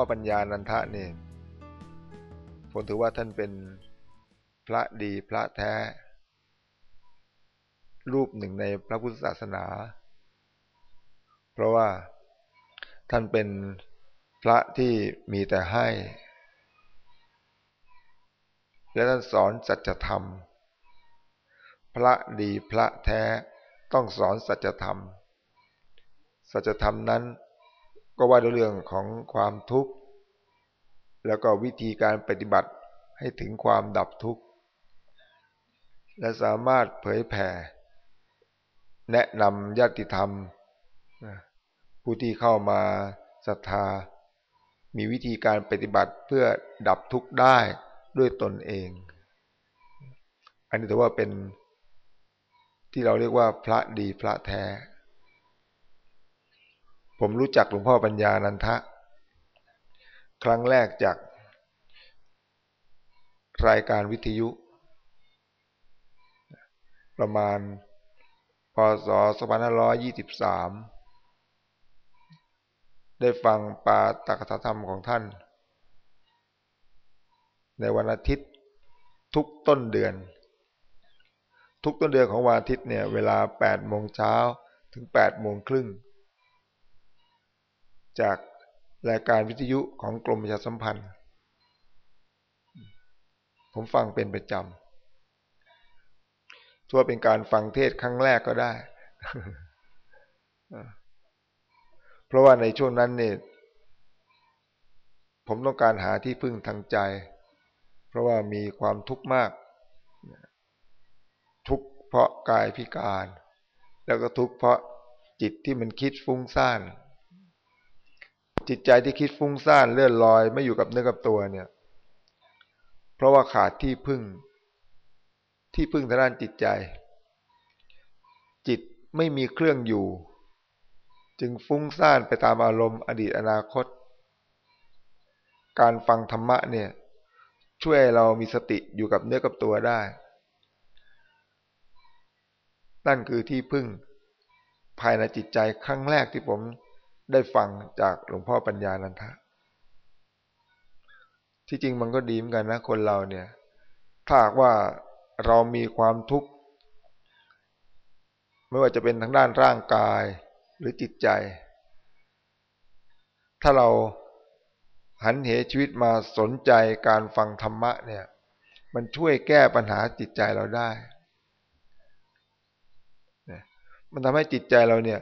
พ่อปัญญานันทะนี่ผมถือว่าท่านเป็นพระดีพระแท้ รูปหนึ่งในพระพุทธศาสนา เพราะว่าท่านเป็นพระที่มีแต่ให้ และท่านสอนสัจธรรม พระดีพระแท้ต้องสอนสัจธรรม สัจธรรมนั้น ก็ว่าด้วยเรื่องของความทุกข์ แล้วก็วิธีการปฏิบัติให้ถึงความดับทุกข์ และสามารถเผยแผ่ แนะนำญาติธรรม ผู้ที่เข้ามาศรัทธา มีวิธีการปฏิบัติเพื่อดับทุกข์ได้ด้วยตนเอง อันนี้ถือว่าเป็นที่เราเรียกว่าพระดีพระแท้ ผมรู้จักหลวงพ่อปัญญานันทะ ครั้งแรกจาก รายการวิทยุ ประมาณพศ2523 ได้ฟังปาตกถธรรมของท่าน ในวันอาทิตย์ทุกต้นเดือน ทุกต้นเดือนของวันอาทิตย์เนี่ย เวลา8โมงเช้าถึง8โมงครึ่ง จากรายการวิทยุของกรมประชาสัมพันธ์ ผมฟังเป็นประจำทั่วเป็นการฟังเทศครั้งแรกก็ได้ เพราะว่าในช่วงนั้นเนี่ยผมต้องการหาที่พึ่งทางใจ เพราะว่ามีความทุกข์มาก ทุกข์เพราะกายพิการ แล้วก็ทุกข์เพราะจิตที่มันคิดฟุ้งซ่าน จิตใจที่คิดฟุ้งซ่านเลื่อนลอยไม่อยู่กับเนื้อกับตัวเนี่ย เพราะว่าขาดที่พึ่ง ที่พึ่งทางด้านจิตใจ จิตไม่มีเครื่องอยู่ จึงฟุ้งซ่านไปตามอารมณ์อดีตอนาคต การฟังธรรมะเนี่ย ช่วยเรามีสติอยู่กับเนื้อกับตัวได้ นั่นคือที่พึ่งภายในจิตใจครั้งแรกที่ผม ได้ฟังจากหลวงพ่อปัญญานันทะ ที่จริงมันก็ดีเหมือนกันนะ คนเราเนี่ย ถ้าว่าเรามีความทุกข์ ไม่ว่าจะเป็นทางด้านร่างกายหรือจิตใจ ถ้าเราหันเหชีวิตมาสนใจการฟังธรรมะเนี่ย มันช่วยแก้ปัญหาจิตใจเราได้มันทำให้จิตใจเราเนี่ย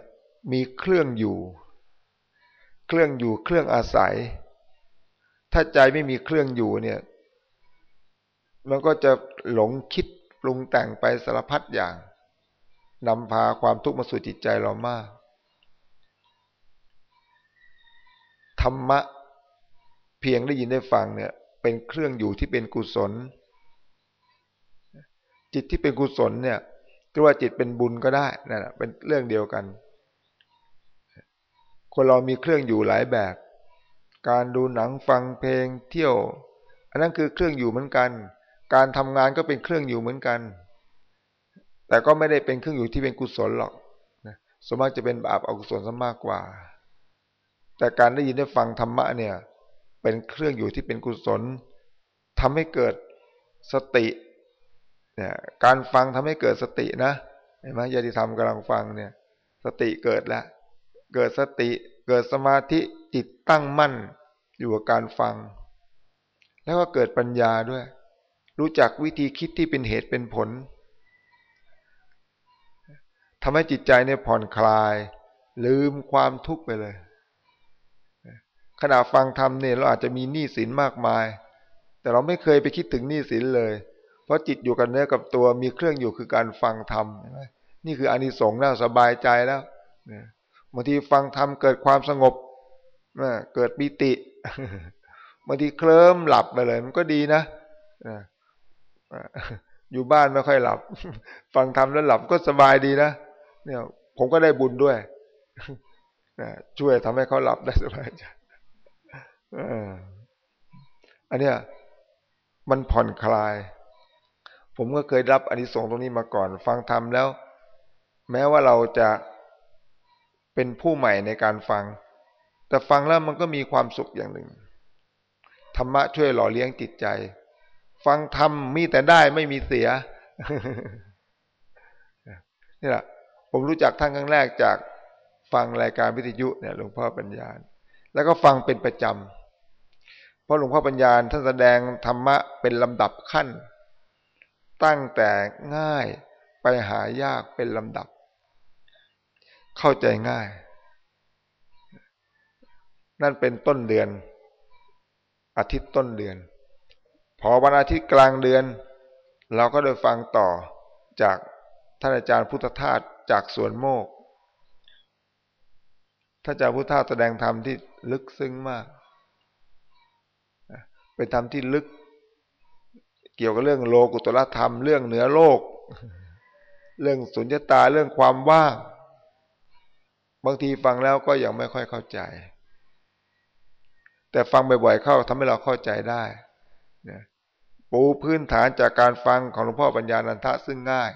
มีเครื่องอยู่ เครื่องอยู่เครื่องอาศัย ถ้าใจไม่มีเครื่องอยู่เนี่ย มันก็จะหลงคิดปรุงแต่งไปสารพัดอย่างนำพาความทุกข์มาสู่จิตใจเรามาก ธรรมะเพียงได้ยินได้ฟังเนี่ย เป็นเครื่องอยู่ที่เป็นกุศล จิตที่เป็นกุศลเนี่ยจะว่าจิตเป็นบุญก็ได้นั่นแหละเป็นเรื่องเดียวกัน คนเรามีเครื่องอยู่หลายแบบ การดูหนังฟังเพลงเที่ยว อันนั้นคือเครื่องอยู่เหมือนกัน การทำงานก็เป็นเครื่องอยู่เหมือนกัน แต่ก็ไม่ได้เป็นเครื่องอยู่ที่เป็นกุศลหรอกสมมติจะเป็นบาปอกุศลซะมากกว่า แต่การได้ยินได้ฟังธรรมะเนี่ย เป็นเครื่องอยู่ที่เป็นกุศลทำให้เกิดสติเนี่ยการฟังทำให้เกิดสตินะเห็นไหมญาติธรรมกำลังฟังเนี่ย สติเกิดแล้ว เกิดสติเกิดสมาธิจิตตั้งมั่นอยู่กับการฟัง แล้วก็เกิดปัญญาด้วย รู้จักวิธีคิดที่เป็นเหตุเป็นผลทำให้จิตใจเนี่ยผ่อนคลาย ลืมความทุกข์ไปเลย ขณะฟังธรรมเนี่ยเราอาจจะมีหนี้สินมากมาย แต่เราไม่เคยไปคิดถึงหนี้สินเลย เพราะจิตอยู่กับเนื้อกับตัวมีเครื่องอยู่คือการฟังธรรมนี่คืออานิสงส์แล้วสบายใจแล้ว บางทีฟังธรรมเกิดความสงบเกิดปิติบางทีเคลิ้มหลับไปเลย มันก็ดีนะอยู่บ้านไม่ค่อยหลับ ฟังธรรมแล้วหลับก็สบายดีนะเนี่ย ผมก็ได้บุญด้วยช่วยทำให้เขาหลับได้สบายใจอันเนี้ยมันผ่อนคลาย ผมก็เคยรับอนิสงส์ตรงนี้มาก่อน ฟังธรรมแล้ว แม้ว่าเราจะ เป็นผู้ใหม่ในการฟัง แต่ฟังแล้วมันก็มีความสุขอย่างหนึ่ง ธรรมะช่วยหล่อเลี้ยงจิตใจ ฟังธรรมมีแต่ได้ไม่มีเสีย นี่แหละผมรู้จักท่านครั้งแรกจากฟังรายการวิทยุเนี่ยหลวงพ่อปัญญา แล้วก็ฟังเป็นประจำ เพราะหลวงพ่อปัญญาท่านแสดงธรรมะเป็นลำดับขั้น ตั้งแต่ง่ายไปหายากเป็นลำดับ เข้าใจง่าย นั่นเป็นต้นเดือน อาทิตย์ต้นเดือน พอวันอาทิตย์กลางเดือน เราก็ได้ฟังต่อจากท่านอาจารย์พุทธทาสจากสวนโมกท่านอาจารย์พุทธทาสแสดงธรรมที่ลึกซึ้งมาก เป็นธรรมที่ลึก เกี่ยวกับเรื่องโลกุตรธรรม เรื่องเหนือโลก เรื่องสุญญตาเรื่องความว่าง บางทีฟังแล้วก็ยังไม่ค่อยเข้าใจ แต่ฟังบ่อยๆเข้าทำให้เราเข้าใจได้ปูพื้นฐานจากการฟังของหลวงพ่อปัญญานันทะซึ่งง่าย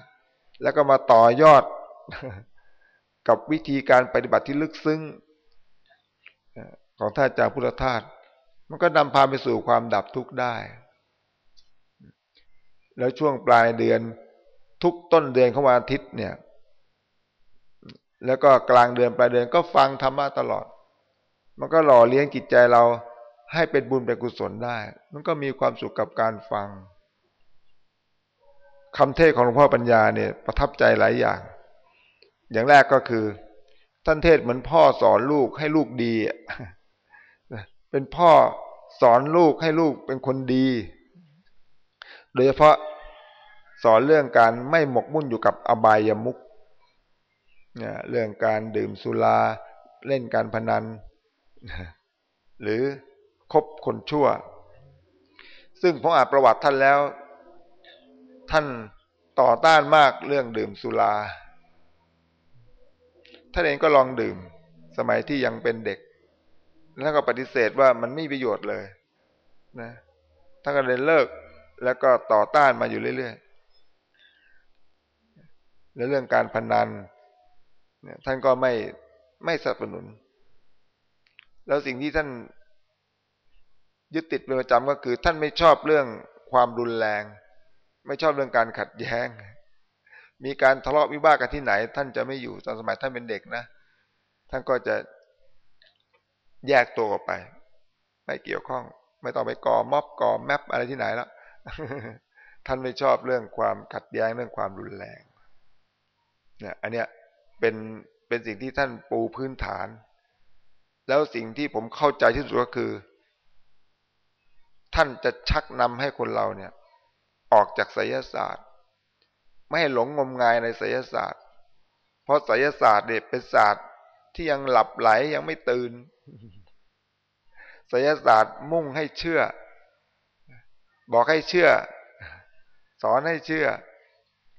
แล้วก็มาต่อยอดกับวิธีการปฏิบัติที่ลึกซึ้งของท่านอาจารย์พุทธทาสมันก็นำพาไปสู่ความดับทุกข์ได้ แล้วช่วงปลายเดือนทุกต้นเดือนของวันอาทิตย์เนี่ย แล้วก็กลางเดือนปลายเดือนก็ฟังธรรมะตลอด มันก็หล่อเลี้ยงจิตใจเราให้เป็นบุญเป็นกุศลได้ มันก็มีความสุขกับการฟังคำเทศของหลวงพ่อปัญญาเนี่ยประทับใจหลายอย่าง อย่างแรกก็คือ ท่านเทศเหมือนพ่อสอนลูกให้ลูกดี เป็นพ่อสอนลูกให้ลูกเป็นคนดี โดยเฉพาะสอนเรื่องการไม่หมกมุ่นอยู่กับอบายามุก เนี่ยเรื่องการดื่มสุราเล่นการพนัน หรือคบคนชั่ว ซึ่งผมอ่านประวัติท่านแล้ว ท่านต่อต้านมากเรื่องดื่มสุราท่านเองก็ลองดื่ม สมัยที่ยังเป็นเด็ก แล้วก็ปฏิเสธว่ามันไม่มีประโยชน์เลยนะท่านก็เลยเลิกแล้วก็ต่อต้านมาอยู่เรื่อยๆแล้วเรื่องการพนัน ท่านก็ไม่ไม่สนับสนุน แล้วสิ่งที่ท่านยึดติดเป็นประจำก็คือ ท่านไม่ชอบเรื่องความรุนแรง ไม่ชอบเรื่องการขัดแย้ง มีการทะเลาะวิวาทกันที่ไหน ท่านจะไม่อยู่ตอนสมัยท่านเป็นเด็กนะ ท่านก็จะแยกตัวออกไป ไม่เกี่ยวข้อง ไม่ต้องไปก่อม็อบก่อแมปอะไรที่ไหนแล้วท่านไม่ชอบเรื่องความขัดแย้งเรื่องความรุนแรงเนี่ยอันเนี้ย เป็นเป็นสิ่งที่ท่านปูพื้นฐาน แล้วสิ่งที่ผมเข้าใจที่สุดก็คือ ท่านจะชักนำให้คนเราเนี่ย ออกจากไสยศาสตร์ ไม่ให้หลงงมงายในไสยศาสตร์ เพราะไสยศาสตร์เนี่ยเป็นศาสตร์ที่ยังหลับไหลยังไม่ตื่นไสยศาสตร์มุ่งให้เชื่อ บอกให้เชื่อ สอนให้เชื่อ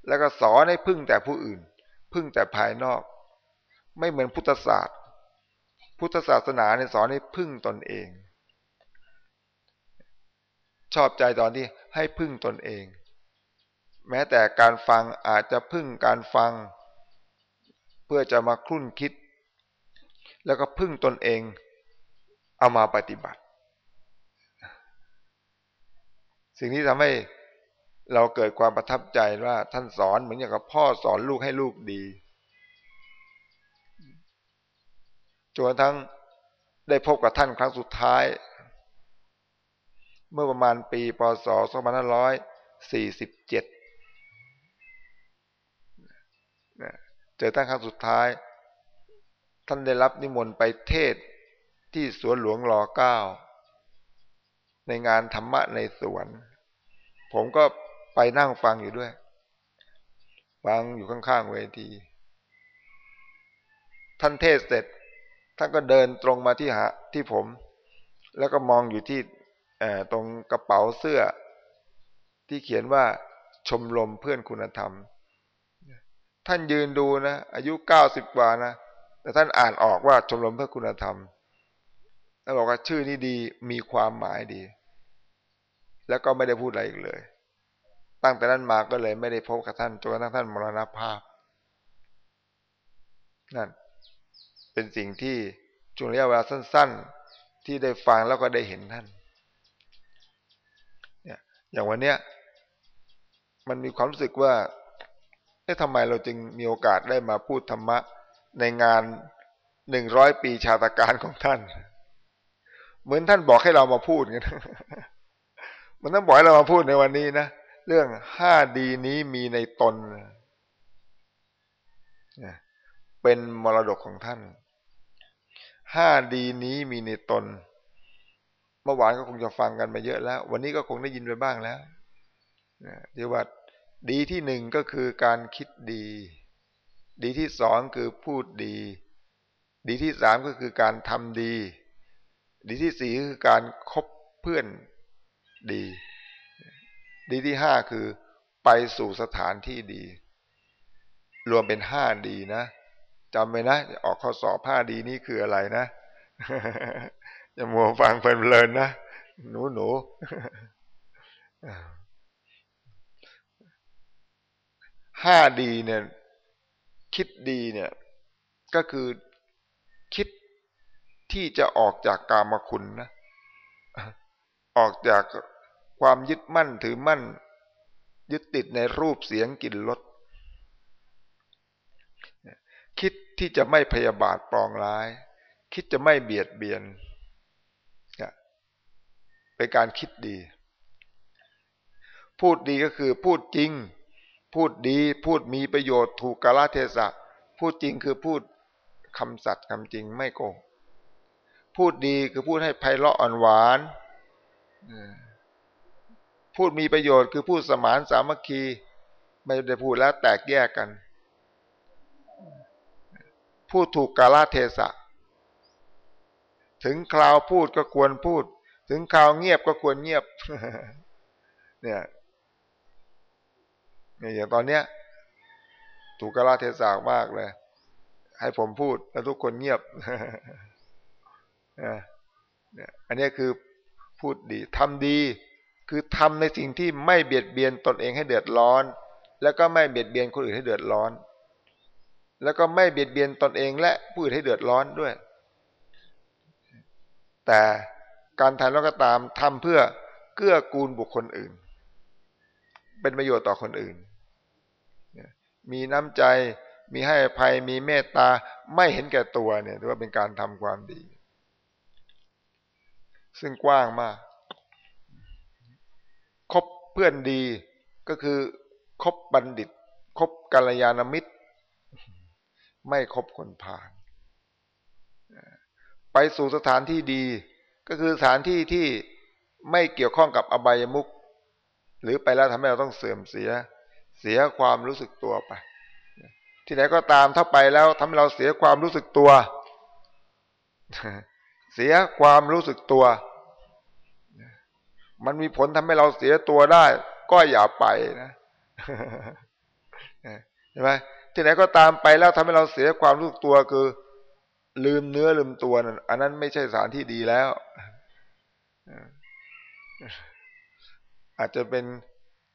แล้วก็สอนให้พึ่งแต่ผู้อื่น พึ่งแต่ภายนอก ไม่เหมือนพุทธศาสตร์ พุทธศาสนาเนี่ยสอนให้พึ่งตนเอง ชอบใจตอนที่ให้พึ่งตนเอง แม้แต่การฟังอาจจะพึ่งการฟัง เพื่อจะมาคลุ่นคิด แล้วก็พึ่งตนเองเอามาปฏิบัติ สิ่งที่ทำให้ เราเกิดความประทับใจว่าท่านสอนเหมือนอย่างกับพ่อสอนลูกให้ลูกดีจนทั้งได้พบกับท่านครั้งสุดท้าย เมื่อประมาณปีพศ2547เจอตั้งครั้งสุดท้าย ท่านได้รับนิมนต์ไปเทศที่สวนหลวงรอเก้าในงานธรรมะในสวน ผมก็ ไปนั่งฟังอยู่ด้วย ฟังอยู่ข้างๆเวที ท่านเทศเสร็จ ท่านก็เดินตรงมาที่หาที่ผม แล้วก็มองอยู่ที่ตรงกระเป๋าเสื้อ ที่เขียนว่าชมรมเพื่อนคุณธรรม ท่านยืนดูนะ อายุเก้าสิบกว่านะ แต่ท่านอ่านออกว่าชมรมเพื่อคุณธรรมแล้วบอกว่าชื่อนี้ดีมีความหมายดี แล้วก็ไม่ได้พูดอะไรอีกเลย ตั้งแต่นั้นมาก็เลยไม่ได้พบกับท่านจนกระทั่งท่านมรณภาพ นั่น เป็นสิ่งที่ช่วงระยะเวลาสั้น ๆ ที่ได้ฟังแล้วก็ได้เห็นท่านเนี่ยอย่างวันเนี้ยมันมีความรู้สึกว่าเอ๊ะทำไมเราจึงมีโอกาสได้มาพูดธรรมะในงานหนึ่งร้อยปีชาตการของท่าน เหมือนท่านบอกให้เรามาพูดกันมันต้องบอกให้เรามาพูดในวันนี้นะ เรื่องห้าดีนี้มีในตน เป็นมรดกของท่าน ห้าดีนี้มีในตน เมื่อวานก็คงจะฟังกันมาเยอะแล้ว วันนี้ก็คงได้ยินไปบ้างแล้วเดี๋ยวว่าดีที่หนึ่งก็คือการคิดดี ดีที่สองคือพูดดี ดีที่สามก็คือการทำดี ดีที่สี่คือการคบเพื่อนดี ดีที่ห้าคือไปสู่สถานที่ดี รวมเป็นห้าดีนะจำไว้นะ ออกข้อสอบห้าดีนี่คืออะไรนะอย่ามัวฟังเพลินๆนะ หนูหนูห้าดีเนี่ย คิดดีเนี่ย ก็คือคิดที่จะออกจากกามคุณนะ ออกจาก ความยึดมั่นถือมั่น ยึดติดในรูปเสียงกลิ่นรสคิดที่จะไม่พยาบาทปองร้าย คิดจะไม่เบียดเบียนเป็นการคิดดี พูดดีก็คือพูดจริง พูดดีพูดมีประโยชน์ถูกกาลเทศะ พูดจริงคือพูดคำสัตย์คำจริงไม่โกงพูดดีคือพูดให้ไพเราะอ่อนหวาน พูดมีประโยชน์คือพูดสมานสามัคคี ไม่ได้พูดแล้วแตกแยกกัน พูดถูกกาลเทศะ ถึงคราวพูดก็ควรพูด ถึงคราวเงียบก็ควรเงียบ เนี่ยเนี่ยอย่างตอนเนี้ย ถูกกาลเทศะมากเลย ให้ผมพูดแล้วทุกคนเงียบเนี่ยอันนี้คือพูดดีทำดี คือทำในสิ่งที่ไม่เบียดเบียนตนเองให้เดือดร้อน แล้วก็ไม่เบียดเบียนคนอื่นให้เดือดร้อน แล้วก็ไม่เบียดเบียนตนเองและผู้อื่นให้เดือดร้อนด้วย แต่การทำแล้วก็ตามทำเพื่อเกื้อกูลบุคคลอื่น เป็นประโยชน์ต่อคนอื่น มีน้ำใจมีให้อภัยมีเมตตาไม่เห็นแก่ตัวเนี่ยถือว่าเป็นการทำความดี ซึ่งกว้างมาก เพื่อนดีก็คือคบบัณฑิต คบกัลยาณมิตร ไม่คบคนผ่าน ไปสู่สถานที่ดี ก็คือสถานที่ที่ไม่เกี่ยวข้องกับอบายมุขหรือไปแล้วทำให้เราต้องเสื่อมเสีย เสียความรู้สึกตัวไป ที่ไหนก็ตามถ้าไปแล้วทำให้เราเสียความรู้สึกตัว เสียความรู้สึกตัว มันมีผลทำให้เราเสียตัวได้ ก็อย่าไปนะใช่ไหมที่ไหนก็ตามไปแล้วทำให้เราเสียความรู้ตัวคือ ลืมเนื้อลืมตัวนั่นอันนั้นไม่ใช่สารที่ดีแล้วอาจจะเป็น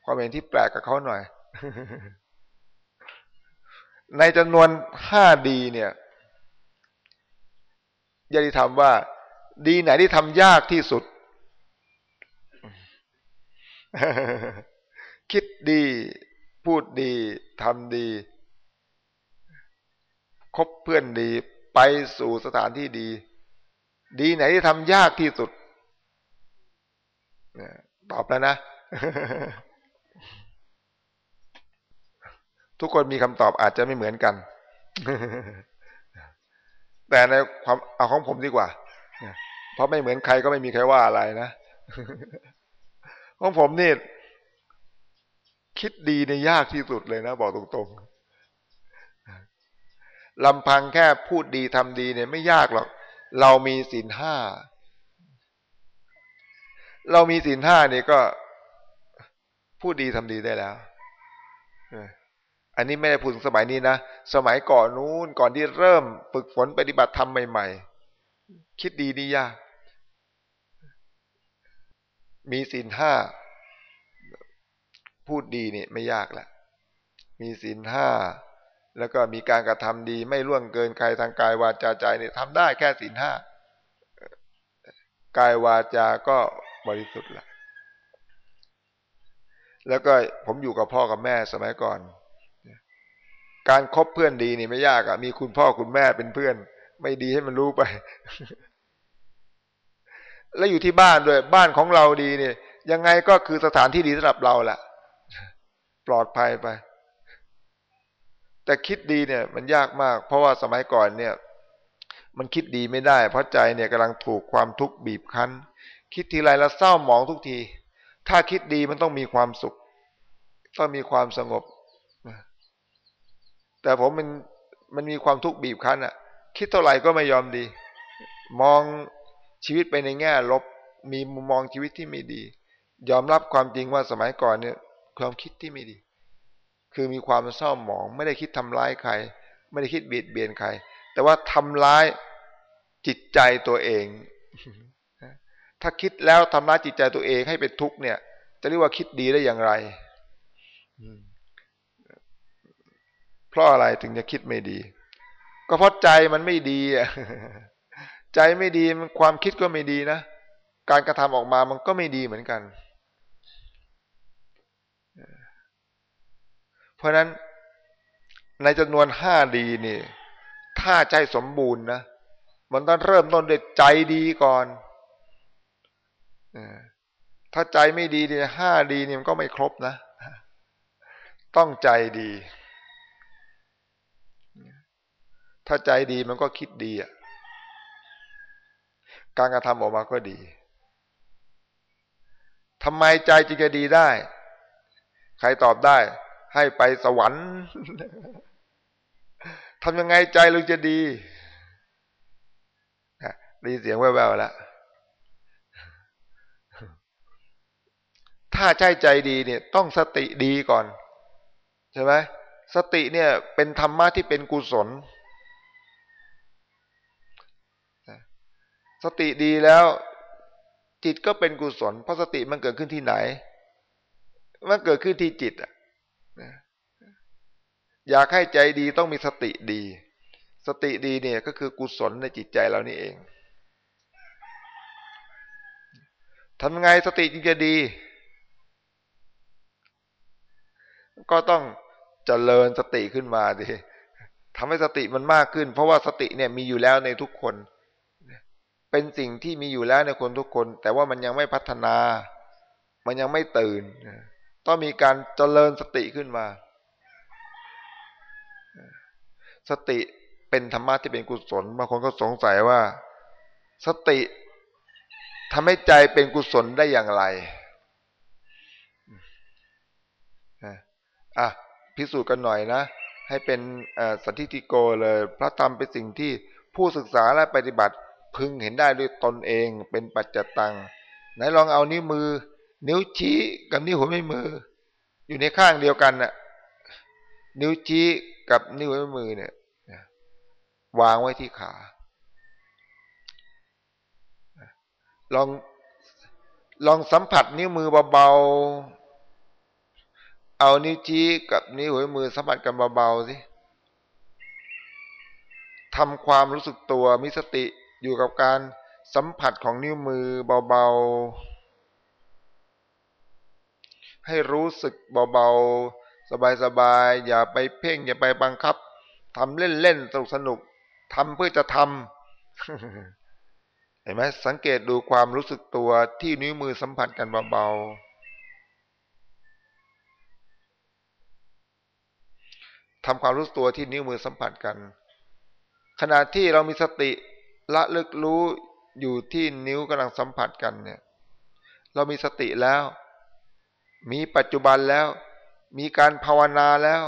ความเห็นที่แปลกกับเขาหน่อย ในจำนวนห้าดีเนี่ยยาดิธรรมว่า ดีไหนที่ทำยากที่สุด คิดดี พูดดีทำดี คบเพื่อนดี ไปสู่สถานที่ดี ดีไหนที่ทำยากที่สุดตอบแล้วนะ ทุกคนมีคำตอบอาจจะไม่เหมือนกัน แต่ในความเอาของผมดีกว่า เพราะไม่เหมือนใครก็ไม่มีใครว่าอะไรนะ ของผมนี่คิดดีในยากที่สุดเลยนะ บอกตรงๆลำพังแค่พูดดีทำดีเนี่ยไม่ยากหรอก เรามีศีลห้า เรามีศีลห้าเนี่ยก็พูดดีทำดีได้แล้วอันนี้ไม่ได้พูดสมัยนี้นะ สมัยก่อนนู้นก่อนที่เริ่มฝึกฝนปฏิบัติธรรมใหม่ ๆ คิดดีนี่ยาก มีศีลห้าพูดดีนี่ไม่ยากละมีศีลห้าแล้วก็มีการกระทำดี ไม่ล่วงเกินใครทางกายวาจาใจเนี่ยทำได้แค่ศีลห้ากายวาจาก็บริสุทธิ์ละแล้วก็ผมอยู่กับพ่อกับแม่สมัยก่อน การครบเพื่อนดีนี่ไม่ยากอะมีคุณพ่อคุณแม่เป็นเพื่อน ไม่ดีให้มันรู้ไป แล้วอยู่ที่บ้านด้วย บ้านของเราดีเนี่ย ยังไงก็คือสถานที่ดีสำหรับเราแหละปลอดภัยไป แต่คิดดีเนี่ย มันยากมาก เพราะว่าสมัยก่อนเนี่ย มันคิดดีไม่ได้ เพราะใจเนี่ยกำลังถูกความทุกข์บีบคั้น คิดทีไรแล้วเศร้าหมองทุกที ถ้าคิดดีมันต้องมีความสุข ต้องมีความสงบ แต่ผมมันมันมีความทุกข์บีบคั้นอะคิดเท่าไหร่ก็ไม่ยอมดี มอง ชีวิตไปในแง่ลบมีมุมมองชีวิตที่ไม่ดี ยอมรับความจริงว่าสมัยก่อนเนี่ยความคิดที่ไม่ดี คือมีความเศร้าหมอง ไม่ได้คิดทำร้ายใคร ไม่ได้คิดเบียดเบียนใคร แต่ว่าทำร้ายจิตใจตัวเอง ถ้าคิดแล้วทำร้ายจิตใจตัวเองให้เป็นทุกข์เนี่ย จะเรียกว่าคิดดีได้อย่างไรเพราะอะไรถึงจะคิดไม่ดี ก็เพราะใจมันไม่ดีอะ ใจไม่ดีมันความคิดก็ไม่ดีนะ การกระทำออกมามันก็ไม่ดีเหมือนกัน เพราะนั้นในจำนวนห้าดีนี่ ถ้าใจสมบูรณ์นะมันต้องเริ่มต้นด้วยใจดีก่อน ถ้าใจไม่ดีเนี่ยห้าดีนี่มันก็ไม่ครบนะ ต้องใจดี ถ้าใจดีมันก็คิดดีอะ การกระทำออกมาก็ดีทำไมใจจึงจะดีได้ ใครตอบได้ ให้ไปสวรรค์ทำยังไงใจเราจะดีดีเสียงแว่วๆแล้วถ้าใจใจดีเนี่ย ต้องสติดีก่อน ใช่ไหมสติเนี่ย เป็นธรรมะที่เป็นกุศลส ติดีแล้ว จิตก็เป็นกุศลเพราะสติมันเกิดขึ้นที่ไหน มันเกิดขึ้นที่จิตอะอยากให้ใจดีต้องมีสติดี สติดีเนี่ยก็คือกุศลในจิตใจเรานี่เองทำไงสติจึงจะดี ก็ต้องเจริญสติขึ้นมาดิทำให้สติมันมากขึ้น เพราะว่าสติเนี่ยมีอยู่แล้วในทุกคน เป็นสิ่งที่มีอยู่แล้วในคนทุกคน แต่ว่ามันยังไม่พัฒนา มันยังไม่ตื่น ต้องมีการเจริญสติขึ้นมา สติเป็นธรรมะที่เป็นกุศลบางคนก็สงสัยว่า สติทำให้ใจเป็นกุศลได้อย่างไรอะพิสูจน์กันหน่อยนะ ให้เป็นสันทิติโกเลย พระธรรมเป็นสิ่งที่ผู้ศึกษาและปฏิบัติ พึงเห็นได้ด้วยตนเองเป็นปัจจตัง ไหนลองเอานิ้วมือ นิ้วชี้กับนิ้วหัวแม่มือ อยู่ในข้างเดียวกันน่ะ นิ้วชี้กับนิ้วหัวแม่มือเนี่ยวางไว้ที่ขา ลองลองสัมผัสนิ้วมือเบาๆ เอานิ้วชี้กับนิ้วหัวมือสัมผัสกันเบาๆสิทำความรู้สึกตัวมีสติ อยู่กับการสัมผัสของนิ้วมือเบาๆ ให้รู้สึกเบาๆ สบายๆ อย่าไปเพ่ง อย่าไปบังคับทำเล่นๆ สนุกสนุกทำเพื่อจะทำเห็นไหมสังเกตดูความรู้สึกตัวที่นิ้วมือสัมผัสกันเบาๆทำความรู้สึกตัวที่นิ้วมือสัมผัสกัน ขณะที่เรามีสติ ละลึกรู้อยู่ที่นิ้วกำลังสัมผัสกันเนี่ย เรามีสติแล้ว มีปัจจุบันแล้ว มีการภาวนาแล้ว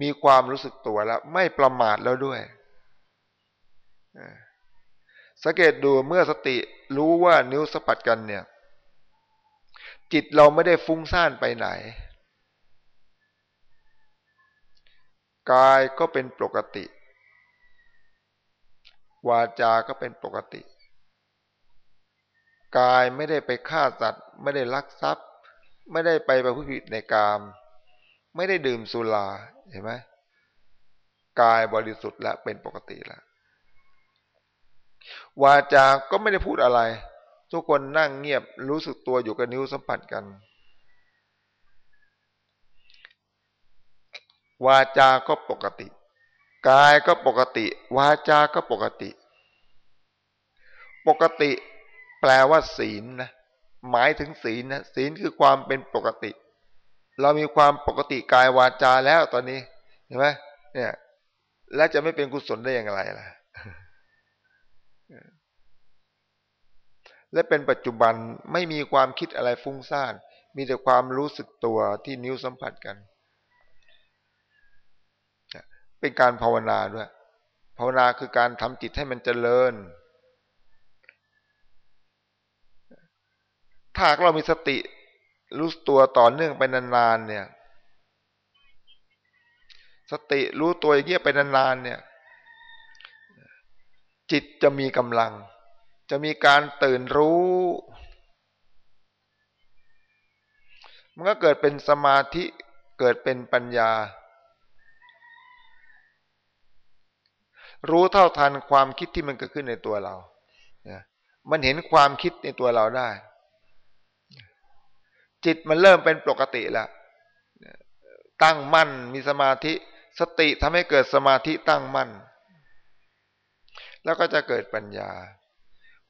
มีความรู้สึกตัวแล้ว ไม่ประมาทแล้วด้วยสังเกตดูเมื่อสติรู้ว่านิ้วสัมผัสกันเนี่ย จิตเราไม่ได้ฟุ้งซ่านไปไหน กายก็เป็นปกติ วาจาก็เป็นปกติ กายไม่ได้ไปฆ่าสัตว์ ไม่ได้ลักทรัพย์ ไม่ได้ไปประพฤติในกาม ไม่ได้ดื่มสุราเห็นไหมกายบริสุทธิ์และเป็นปกติแล้ววาจาก็ไม่ได้พูดอะไร ทุกคนนั่งเงียบรู้สึกตัวอยู่กับนิ้วสัมผัสกัน วาจาก็ปกติ กายก็ปกติ วาจาก็ปกติ ปกติแปลว่าศีลนะหมายถึงศีลนะศีลคือความเป็นปกติ เรามีความปกติกายวาจาแล้วตอนนี้เห็นไหมเนี่ย แล้วจะไม่เป็นกุศลได้อย่างไรล่ะ และเป็นปัจจุบันไม่มีความคิดอะไรฟุ้งซ่านมีแต่ความรู้สึกตัวที่นิ้วสัมผัสกัน เป็นการภาวนาด้วย ภาวนาคือการทำจิตให้มันเจริญ ถ้าเรามีสติรู้ตัวต่อเนื่องไปนานๆเนี่ย สติรู้ตัวอย่างเงี้ยไปนานๆเนี่ย จิตจะมีกำลัง จะมีการตื่นรู้ มันก็เกิดเป็นสมาธิเกิดเป็นปัญญา รู้เท่าทันความคิดที่มันเกิดขึ้นในตัวเรามันเห็นความคิดในตัวเราได้ จิตมันเริ่มเป็นปกติแล้วตั้งมั่นมีสมาธิสติทำให้เกิดสมาธิตั้งมั่น แล้วก็จะเกิดปัญญา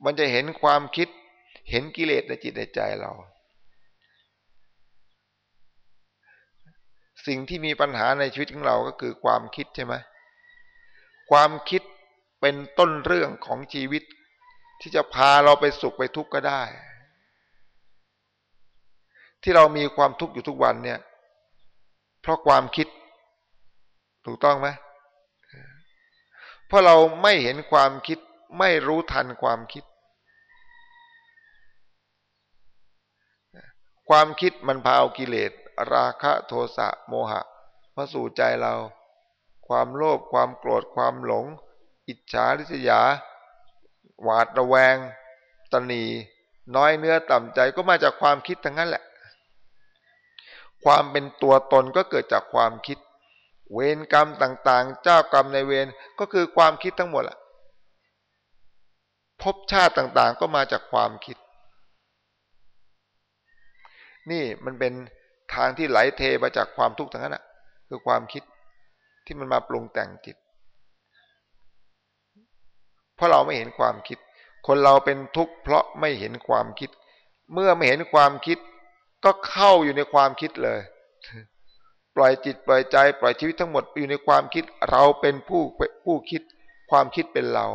มันจะเห็นความคิดเห็นกิเลสในจิตในใจเรา สิ่งที่มีปัญหาในชีวิตของเราก็คือความคิดใช่ไหม ความคิดเป็นต้นเรื่องของชีวิต ที่จะพาเราไปสุขไปทุกข์ก็ได้ ที่เรามีความทุกข์อยู่ทุกวันเนี่ย เพราะความคิด ถูกต้องไหมเพราะเราไม่เห็นความคิดไม่รู้ทันความคิด ความคิดมันพาเอากิเลส ราคะโทสะโมหะมาสู่ใจเรา ความโลภความโกรธความหลง อิจฉาริษยา หวาดระแวง ตนี น้อยเนื้อต่ำใจก็มาจากความคิดทั้งนั้นแหละ ความเป็นตัวตนก็เกิดจากความคิด เวรกรรมต่างๆ เจ้ากรรมในเวรก็คือความคิดทั้งหมดแหละภพชาติต่างๆ ก็มาจากความคิด นี่มันเป็นทางที่ไหลเทมาจากความทุกข์ทั้งนั้นอะ คือความคิด ที่มันมาปรุงแต่งจิต เพราะเราไม่เห็นความคิด คนเราเป็นทุกข์เพราะไม่เห็นความคิด เมื่อไม่เห็นความคิด ก็เข้าอยู่ในความคิดเลย ปล่อยจิตปล่อยใจ ปล่อยชีวิตทั้งหมดอยู่ในความคิด เราเป็นผู้ผู้คิด ความคิดเป็นเรา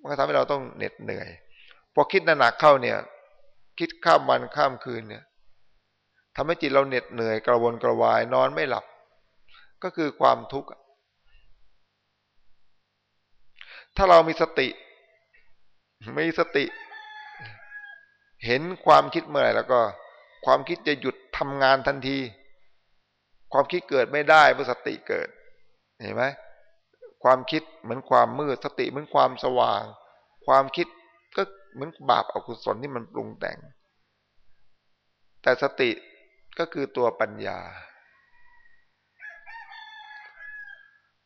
มันก็ทำให้เราต้องเหน็ดเหนื่อย พอคิดหนักเข้าเนี่ย คิดข้ามวันข้ามคืนเนี่ย ทำให้จิตเราเหน็ดเหนื่อยกระวนกระวายนอนไม่หลับ ก็คือความทุกข์ ถ้าเรามีสติ มีสติ เห็นความคิดเมื่อไหร่แล้วก็ ความคิดจะหยุดทำงานทันที ความคิดเกิดไม่ได้เมื่อสติเกิด เห็นไหมความคิดเหมือนความมืดสติเหมือนความสว่าง ความคิดก็เหมือนบาปอกุศลที่มันปรุงแต่ง แต่สติ ก็คือตัวปัญญา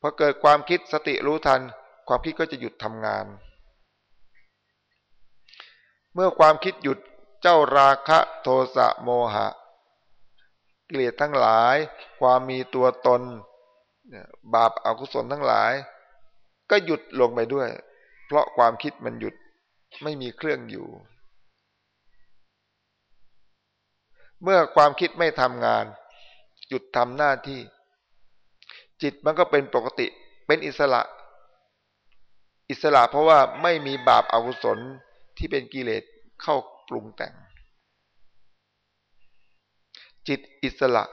พอเกิดความคิดสติรู้ทัน ความคิดก็จะหยุดทำงาน เมื่อความคิดหยุดเจ้าราคะโทสะโมหะ เกิเลสทั้งหลาย ความมีตัวตน บาปอากุศลทั้งหลาย ก็หยุดลงไปด้วย เพราะความคิดมันหยุดไม่มีเครื่องอยู่ เมื่อความคิดไม่ทำงาน หยุดทำหน้าที่ จิตมันก็เป็นปกติ เป็นอิสระ อิสระเพราะว่าไม่มีบาปอากุศลที่เป็นกิเลสเข้าปรุงแต่ง จิตอิสระ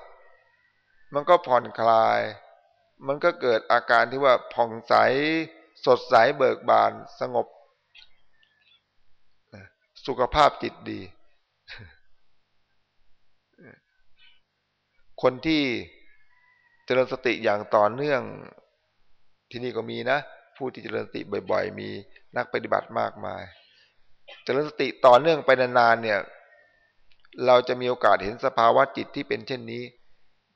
มันก็ผ่อนคลาย มันก็เกิดอาการที่ว่าผ่องใส สดใสเบิกบานสงบ สุขภาพจิตดี คนที่เจริญสติอย่างต่อเนื่อง ที่นี่ก็มีนะ ผู้ที่เจริญสติบ่อย ๆ มีนักปฏิบัติมากมาย เจริญสติต่อเนื่องไปนานๆเนี่ย เราจะมีโอกาสเห็นสภาวะจิตที่เป็นเช่นนี้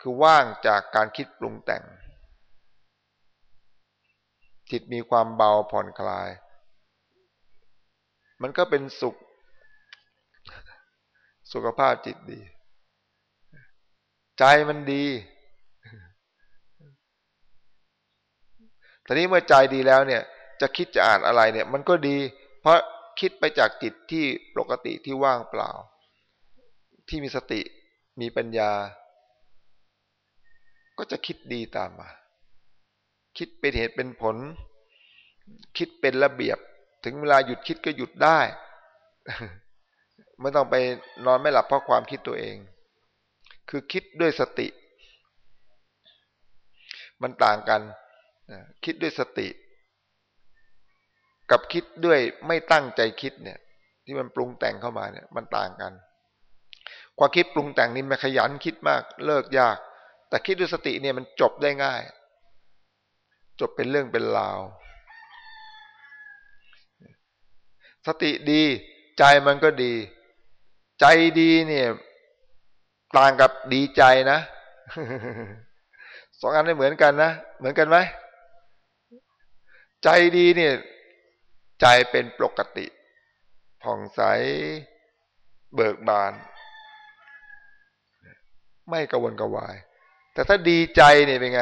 คือว่างจากการคิดปรุงแต่ง จิตมีความเบาผ่อนคลาย มันก็เป็นสุข สุขภาพจิตดี ใจมันดีทีนี้เมื่อใจดีแล้วเนี่ย จะคิดจะอ่านอะไรเนี่ย มันก็ดี เพราะคิดไปจากจิตที่ปกติที่ว่างเปล่า ที่มีสติมีปัญญา ก็จะคิดดีตามมา คิดเป็นเหตุเป็นผล คิดเป็นระเบียบ ถึงเวลาหยุดคิดก็หยุดได้ ไม่ต้องไปนอนไม่หลับเพราะความคิดตัวเอง คือคิดด้วยสติ มันต่างกันคิดด้วยสติ กับคิดด้วยไม่ตั้งใจคิดเนี่ย ที่มันปรุงแต่งเข้ามาเนี่ย มันต่างกัน ความคิดปรุงแต่งนี่มันขยันคิดมากเลิกยาก แต่คิดด้วยสติเนี่ยมันจบได้ง่าย จบเป็นเรื่องเป็นราว สติดี ใจมันก็ดี ใจดีเนี่ย ต่างกับดีใจนะสองอันไม่เหมือนกันนะเหมือนกันไหมใจดีเนี่ย ใจเป็นปกติ ผ่องใส เบิกบาน ไม่กระวนกระวาย แต่ถ้าดีใจเนี่ยเป็นไง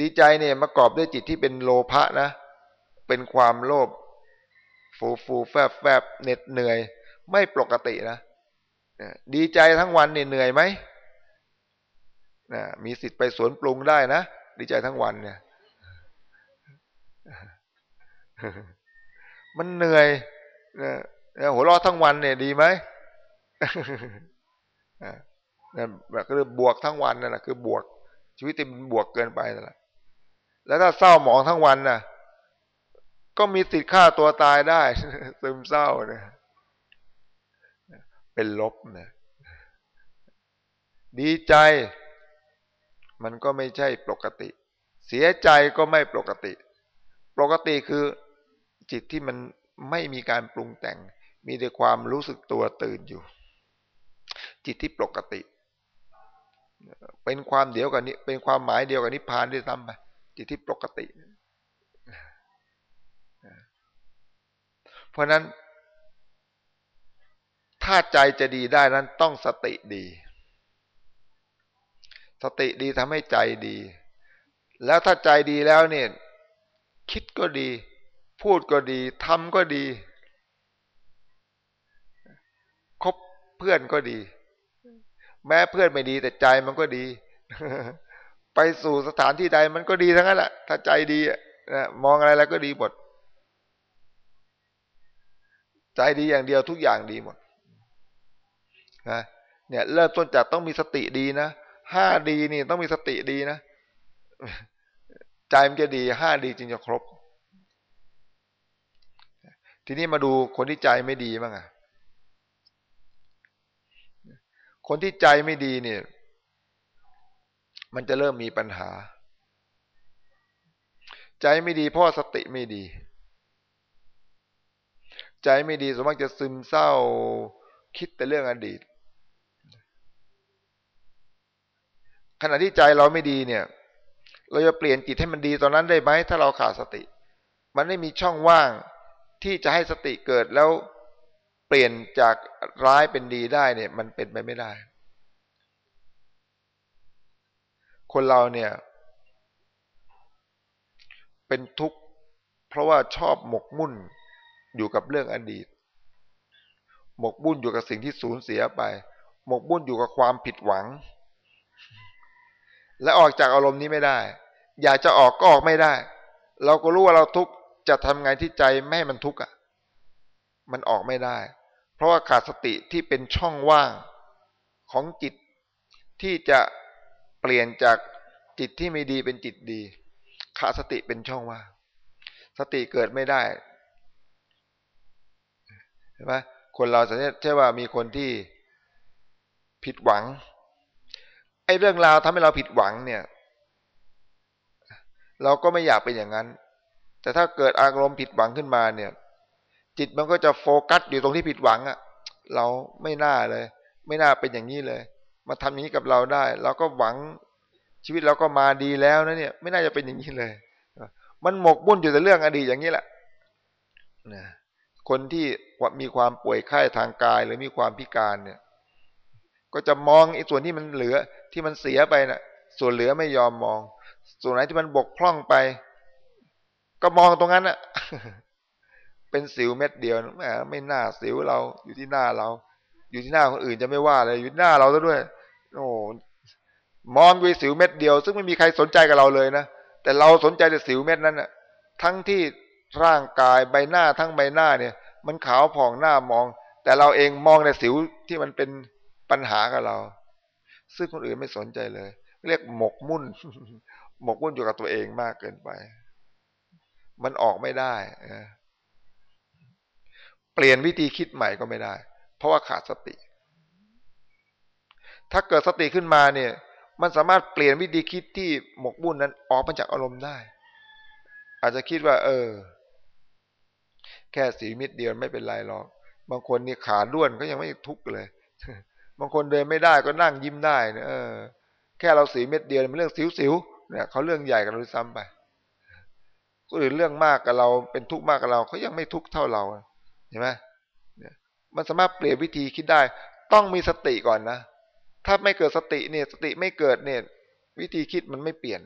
ดีใจเนี่ยประกอบด้วยจิตที่เป็นโลภะนะ เป็นความโลภฟูฟูแฟบแฟบเหน็ดเหนื่อย ไม่ปกตินะ ดีใจทั้งวันเนี่ยเหนื่อยไหมมีสิทธิ์ไปสวนปรุงได้นะ ดีใจทั้งวันเนี่ย มันเหนื่อยนะหัวเราะทั้งวันเนี่ยดีไหมนั่นแบบก็คือบวกทั้งวันนั่นแหละคือบวก ชีวิตที่มันบวกเกินไปนั่นแหละแล้วถ้าเศร้าหมองทั้งวันน่ะ ก็มีสิทธิ์ฆ่าตัวตายได้ซึมเศร้าเนี่ย เป็นลบนะดีใจ มันก็ไม่ใช่ปกติ เสียใจก็ไม่ปกติ ปกติคือจิตที่มันไม่มีการปรุงแต่ง มีแต่ความรู้สึกตัวตื่นอยู่ จิตที่ปกติ เป็นความเดียวกันนี้ เป็นความหมายเดียวกันนิพพานด้วยซ้ำไปจิตที่ปกติ เพราะนั้น ถ้าใจจะดีได้นั้นต้องสติดี สติดีทำให้ใจดี แล้วถ้าใจดีแล้วเนี่ย คิดก็ดี พูดก็ดีทำก็ดีคบเพื่อนก็ดี แม้เพื่อนไม่ดีแต่ใจมันก็ดี ไปสู่สถานที่ใดมันก็ดีทั้งนั้นแหละถ้าใจดีนะมองอะไรแล้วก็ดีหมด ใจดีอย่างเดียวทุกอย่างดีหมด นะเนี่ยเริ่มต้นจากต้องมีสติดีนะห้าดีนี่ต้องมีสติดีนะใจมันจะดีห้าดีจึงจะครบ ทีนี้มาดูคนที่ใจไม่ดีบ้างอะคนที่ใจไม่ดีเนี่ย มันจะเริ่มมีปัญหา ใจไม่ดีเพราะสติไม่ดี ใจไม่ดีสมมติจะซึมเศร้าคิดแต่เรื่องอดีต ขณะที่ใจเราไม่ดีเนี่ย เราจะเปลี่ยนจิตให้มันดีตอนนั้นได้ไหมถ้าเราขาดสติ มันไม่มีช่องว่างที่จะให้สติเกิดแล้วเปลี่ยนจากร้ายเป็นดีได้เนี่ย มันเป็นไปไม่ได้ คนเราเนี่ย เป็นทุกข์เพราะว่าชอบหมกมุ่นอยู่กับเรื่องอดีต หมกมุ่นอยู่กับสิ่งที่สูญเสียไป หมกมุ่นอยู่กับความผิดหวัง และออกจากอารมณ์นี้ไม่ได้ อยากจะออกก็ออกไม่ได้ เราก็รู้ว่าเราทุกข์จะทำไงที่ใจไม่ให้มันทุกข์อะ มันออกไม่ได้ เพราะว่าขาดสติที่เป็นช่องว่างของจิตที่จะเปลี่ยนจากจิตที่ไม่ดีเป็นจิตดี ขาดสติเป็นช่องว่าง สติเกิดไม่ได้เห็นไหมคนเราสังเกตใช่ว่ามีคนที่ผิดหวัง อ้เรื่องราวทำให้เราผิดหวังเนี่ย เราก็ไม่อยากเป็นอย่างนั้น แต่ถ้าเกิดอารมณ์ผิดหวังขึ้นมาเนี่ย จิตมันก็จะโฟกัสอยู่ตรงที่ผิดหวังอะ่ะ เราไม่น่าเลย ไม่น่าเป็นอย่างนี้เลย มาทำอย่างนี้กับเราได้ เราก็หวังชีวิตเราก็มาดีแล้วนะเนี่ย ไม่น่าจะเป็นอย่างนี้เลย มันหมกมุ่นอยู่แต่เรื่องอดีตอย่างนี้แหละนะคนที่มีความป่วยไข้ทางกายหรือมีความพิการเนี่ย ก็จะมองไอ้ส่วนที่มันเหลือที่มันเสียไปนะ่ะ ส่วนเหลือไม่ยอมมอง ส่วนไหนที่มันบกพร่องไป ก็มองตรงนั้นอะเป็นสิวเม็ดเดียวแหมไม่น่าสิวเราอยู่ที่หน้าเรา อยู่ที่หน้าคนอื่นจะไม่ว่าเลยอยู่หน้าเราซะด้วย โอ้มองดูสิวเม็ดเดียว ซึ่งไม่มีใครสนใจกับเราเลยนะแต่เราสนใจแต่สิวเม็ดนั้นนะทั้งที่ร่างกายใบหน้าทั้งใบหน้าเนี่ย มันขาวผ่องหน้ามอง แต่เราเองมองแต่สิวที่มันเป็น ปัญหากับเรา ซึ่งคนอื่นไม่สนใจเลย เรียกหมกมุ่น หมกมุ่นอยู่กับตัวเองมากเกินไป มันออกไม่ได้เปลี่ยนวิธีคิดใหม่ก็ไม่ได้ เพราะว่าขาดสติ ถ้าเกิดสติขึ้นมาเนี่ย มันสามารถเปลี่ยนวิธีคิดที่หมกมุ่นนั้นออกมาจากอารมณ์ได้ อาจจะคิดว่า เออ แค่สีมิดเดียวไม่เป็นไรหรอกบางคนนี่ขาด้วนก็ยังไม่ทุกข์เลย บางคนเดินไม่ได้ก็นั่งยิ้มได้นะเออ แค่เราสีเม็ดเดียวเป็นเรื่องสิวๆเนี่ยเขาเรื่องใหญ่กันเลยซ้ำไปคนอื่นเรื่องมากกับเราเป็นทุกข์มากกับเราเขายังไม่ทุกข์เท่าเราเห็นไหมมันสามารถเปลี่ยนวิธีคิดได้ ต้องมีสติก่อนนะถ้าไม่เกิดสติเนี่ย สติไม่เกิดเนี่ย วิธีคิดมันไม่เปลี่ยน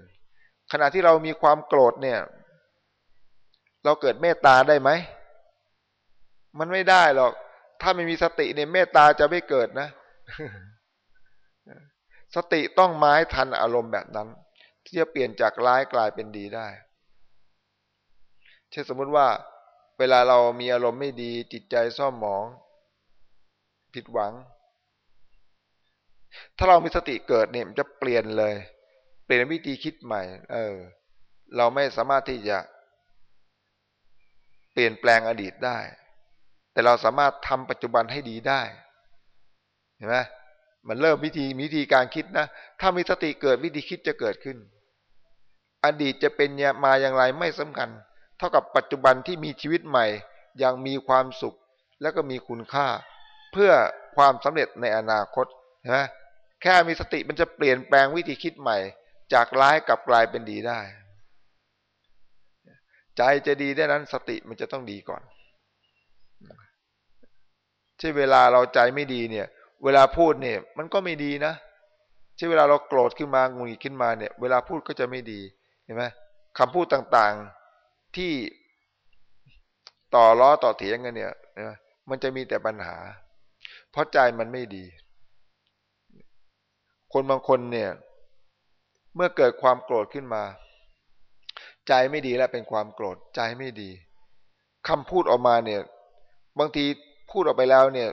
ขณะที่เรามีความโกรธเนี่ย เราเกิดเมตตาได้ไหมมันไม่ได้หรอก ถ้าไม่มีสติเนี่ยเมตตาจะไม่เกิดนะ สติต้องไม้ทันอารมณ์แบบนั้น ที่จะเปลี่ยนจากร้ายกลายเป็นดีได้ เช่นสมมติว่า เวลาเรามีอารมณ์ไม่ดี จิตใจซ่อมหมอง ผิดหวัง ถ้าเรามีสติเกิดเนี่ยมันจะเปลี่ยนเลย เปลี่ยนวิธีคิดใหม่ เออ เราไม่สามารถที่จะเปลี่ยนแปลงอดีตได้ แต่เราสามารถทำปัจจุบันให้ดีได้ เห็นไหมมันเริ่มวิธีวิธีการคิดนะ ถ้ามีสติเกิดวิธีคิดจะเกิดขึ้น อดีตจะเป็นมาอย่างไรไม่สำคัญ เท่ากับปัจจุบันที่มีชีวิตใหม่ยังมีความสุขและก็มีคุณค่า เพื่อความสำเร็จในอนาคตนะแค่มีสติมันจะเปลี่ยนแปลงวิธีคิดใหม่ จากร้ายกลับกลายเป็นดีได้ ใจจะดีได้นั้นสติมันจะต้องดีก่อนใช่เวลาเราใจไม่ดีเนี่ย เวลาพูดเนี่ยมันก็ไม่ดีนะใช่เวลาเราโกรธขึ้นมางุนขึ้นมาเนี่ย เวลาพูดก็จะไม่ดีเห็นไหมคำพูดต่างๆที่ต่อล้อต่อเถียงกันเนี่ยมันจะมีแต่ปัญหา เพราะใจมันไม่ดี คนบางคนเนี่ย เมื่อเกิดความโกรธขึ้นมา ใจไม่ดีแล้วเป็นความโกรธใจไม่ดีคำพูดออกมาเนี่ย บางทีพูดออกไปแล้วเนี่ย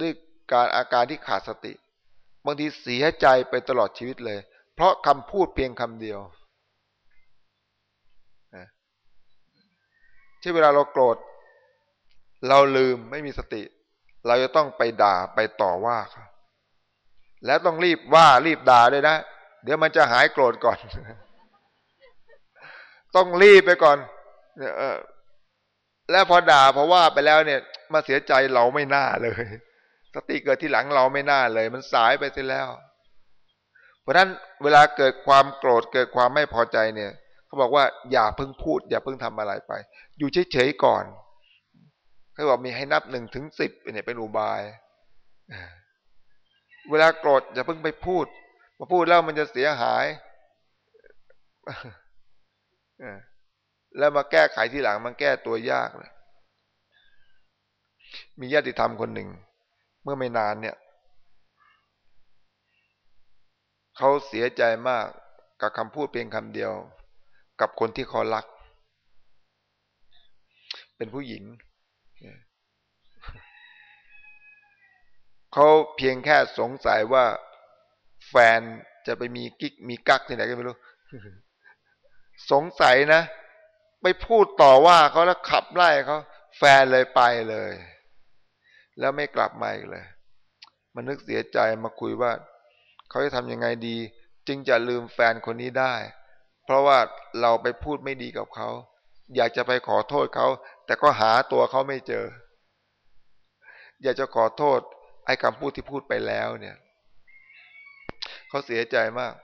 ด้วย การอาการที่ขาดสติ บางทีเสียใจไปตลอดชีวิตเลย เพราะคำพูดเพียงคำเดียวที่เวลาเราโกรธ เราลืมไม่มีสติ เราจะต้องไปด่าไปต่อว่าเขาแล้วต้องรีบว่ารีบด่าเลยนะ เดี๋ยวมันจะหายโกรธก่อน ต้องรีบไปก่อนเนี่ยแล้วพอด่าพอว่าไปแล้วเนี่ย มาเสียใจเราไม่น่าเลย สติเกิดที่หลังเราไม่น่าเลย มันสายไปเสียแล้ว เพราะฉะนั้นเวลาเกิดความโกรธเกิดความไม่พอใจเนี่ยเขาบอกว่าอย่าเพิ่งพูด อย่าเพิ่งทำอะไรไป อยู่เฉยๆก่อนเขาบอกมีให้นับหนึ่งถึงสิบเนี่ยเป็นอุบาย เวลาโกรธอย่าเพิ่งไปพูดมาพูดแล้วมันจะเสียหายแล้วมาแก้ไขที่หลังมันแก้ตัวยากเลยมีญาติธรรมคนหนึ่ง เมื่อไม่นานเนี่ยเขาเสียใจมากกับคำพูดเพียงคำเดียว กับคนที่เขารัก เป็นผู้หญิงเขาเพียงแค่สงสัยว่าแฟนจะไปมีกิ๊กมีกักที่ไหนก็ไม่รู้ สงสัยนะ ไปพูดต่อว่าเขาแล้วขับไล่เขาแฟนเลยไปเลย แล้วไม่กลับมาอีกเลย มันนึกเสียใจมาคุยว่า เขาจะทำยังไงดี จึงจะลืมแฟนคนนี้ได้ เพราะว่าเราไปพูดไม่ดีกับเขา อยากจะไปขอโทษเขา แต่ก็หาตัวเขาไม่เจอ อยากจะขอโทษ ไอ้คำพูดที่พูดไปแล้วเนี่ย เขาเสียใจมาก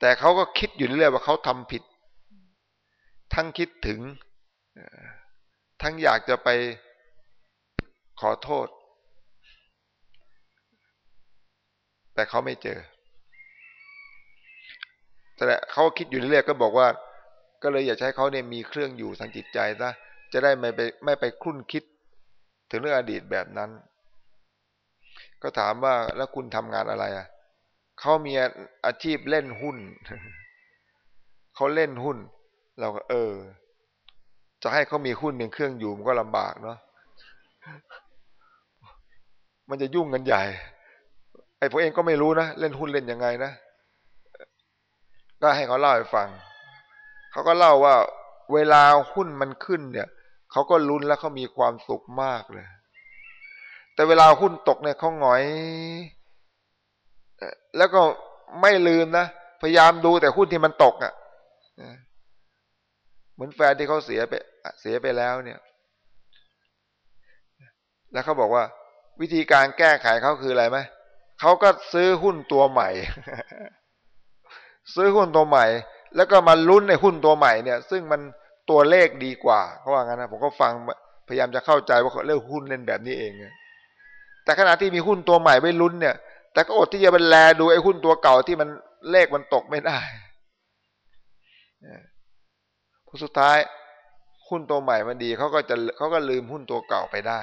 แต่เขาก็คิดอยู่เรื่อยว่าเขาทำผิด ทั้งคิดถึง ทั้งอยากจะไปขอโทษ แต่เขาไม่เจอ แต่เขาคิดอยู่เรื่อยก็บอกว่า ก็เลยอยากให้เขาเนี่ยมีเครื่องอยู่ทางจิตใจซะจะได้ไม่ไปไม่ไปคุ้นคิด ถึงเรื่องอดีตแบบนั้น ก็ถามว่าแล้วคุณทำงานอะไรอะเขามีอาชีพเล่นหุ้นเขาเล่นหุ้น เราก็ เออ จะให้เขามีหุ้นหนึ่งเครื่องอยู่มันก็ลำบากเนาะมันจะยุ่งกันใหญ่ ไอ้พวกเองก็ไม่รู้นะเล่นหุ้นเล่นยังไงนะก็ให้เขาเล่าให้ฟังเขาก็เล่าว่า เวลาหุ้นมันขึ้นเนี่ยเขาก็ลุ้นแล้วเขามีความสุขมากเลย แต่เวลาหุ้นตกเนี่ยเขาหงอยแล้วก็ไม่ลืมนะพยายามดูแต่หุ้นที่มันตกอะ่ะเหมือนแฟนที่เขาเสียไปเสียไปแล้วเนี่ย แล้วเขาบอกว่า วิธีการแก้ไขเขาคืออะไรไหม เขาก็ซื้อหุ้นตัวใหม่ ซื้อหุ้นตัวใหม่ แล้วก็มาลุ้นในหุ้นตัวใหม่เนี่ย ซึ่งมันตัวเลขดีกว่าเขาว่างั้นนะผมก็ฟังพยายามจะเข้าใจว่าเขาเลือกหุ้นเล่นแบบนี้เองแต่ขณะที่มีหุ้นตัวใหม่ไว้ลุ้นเนี่ย แต่ก็อดที่จะบรรแลดูไอ้หุ้นตัวเก่าที่มันเลขมันตกไม่ได้ผลสุดท้ายหุ้นตัวใหม่มันดีเขาก็จะเขาก็ลืมหุ้นตัวเก่าไปได้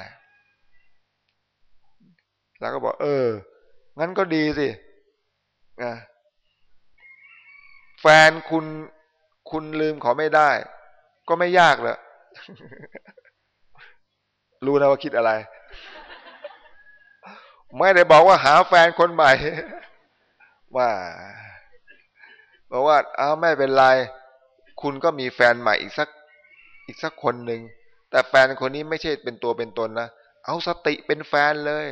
แล้วก็บอก เออ งั้นก็ดีสินะแฟนคุณคุณลืมเขาไม่ได้ ก็ไม่ยากเลยรู้นะว่าคิดอะไร ไม่ได้บอกว่าหาแฟนคนใหม่ว่าบอกว่าเอาไม่เป็นไร คุณก็มีแฟนใหม่อีกสักอีกสักคนหนึ่งแต่แฟนคนนี้ไม่ใช่เป็นตัวเป็นตนนะเอาสติเป็นแฟนเลย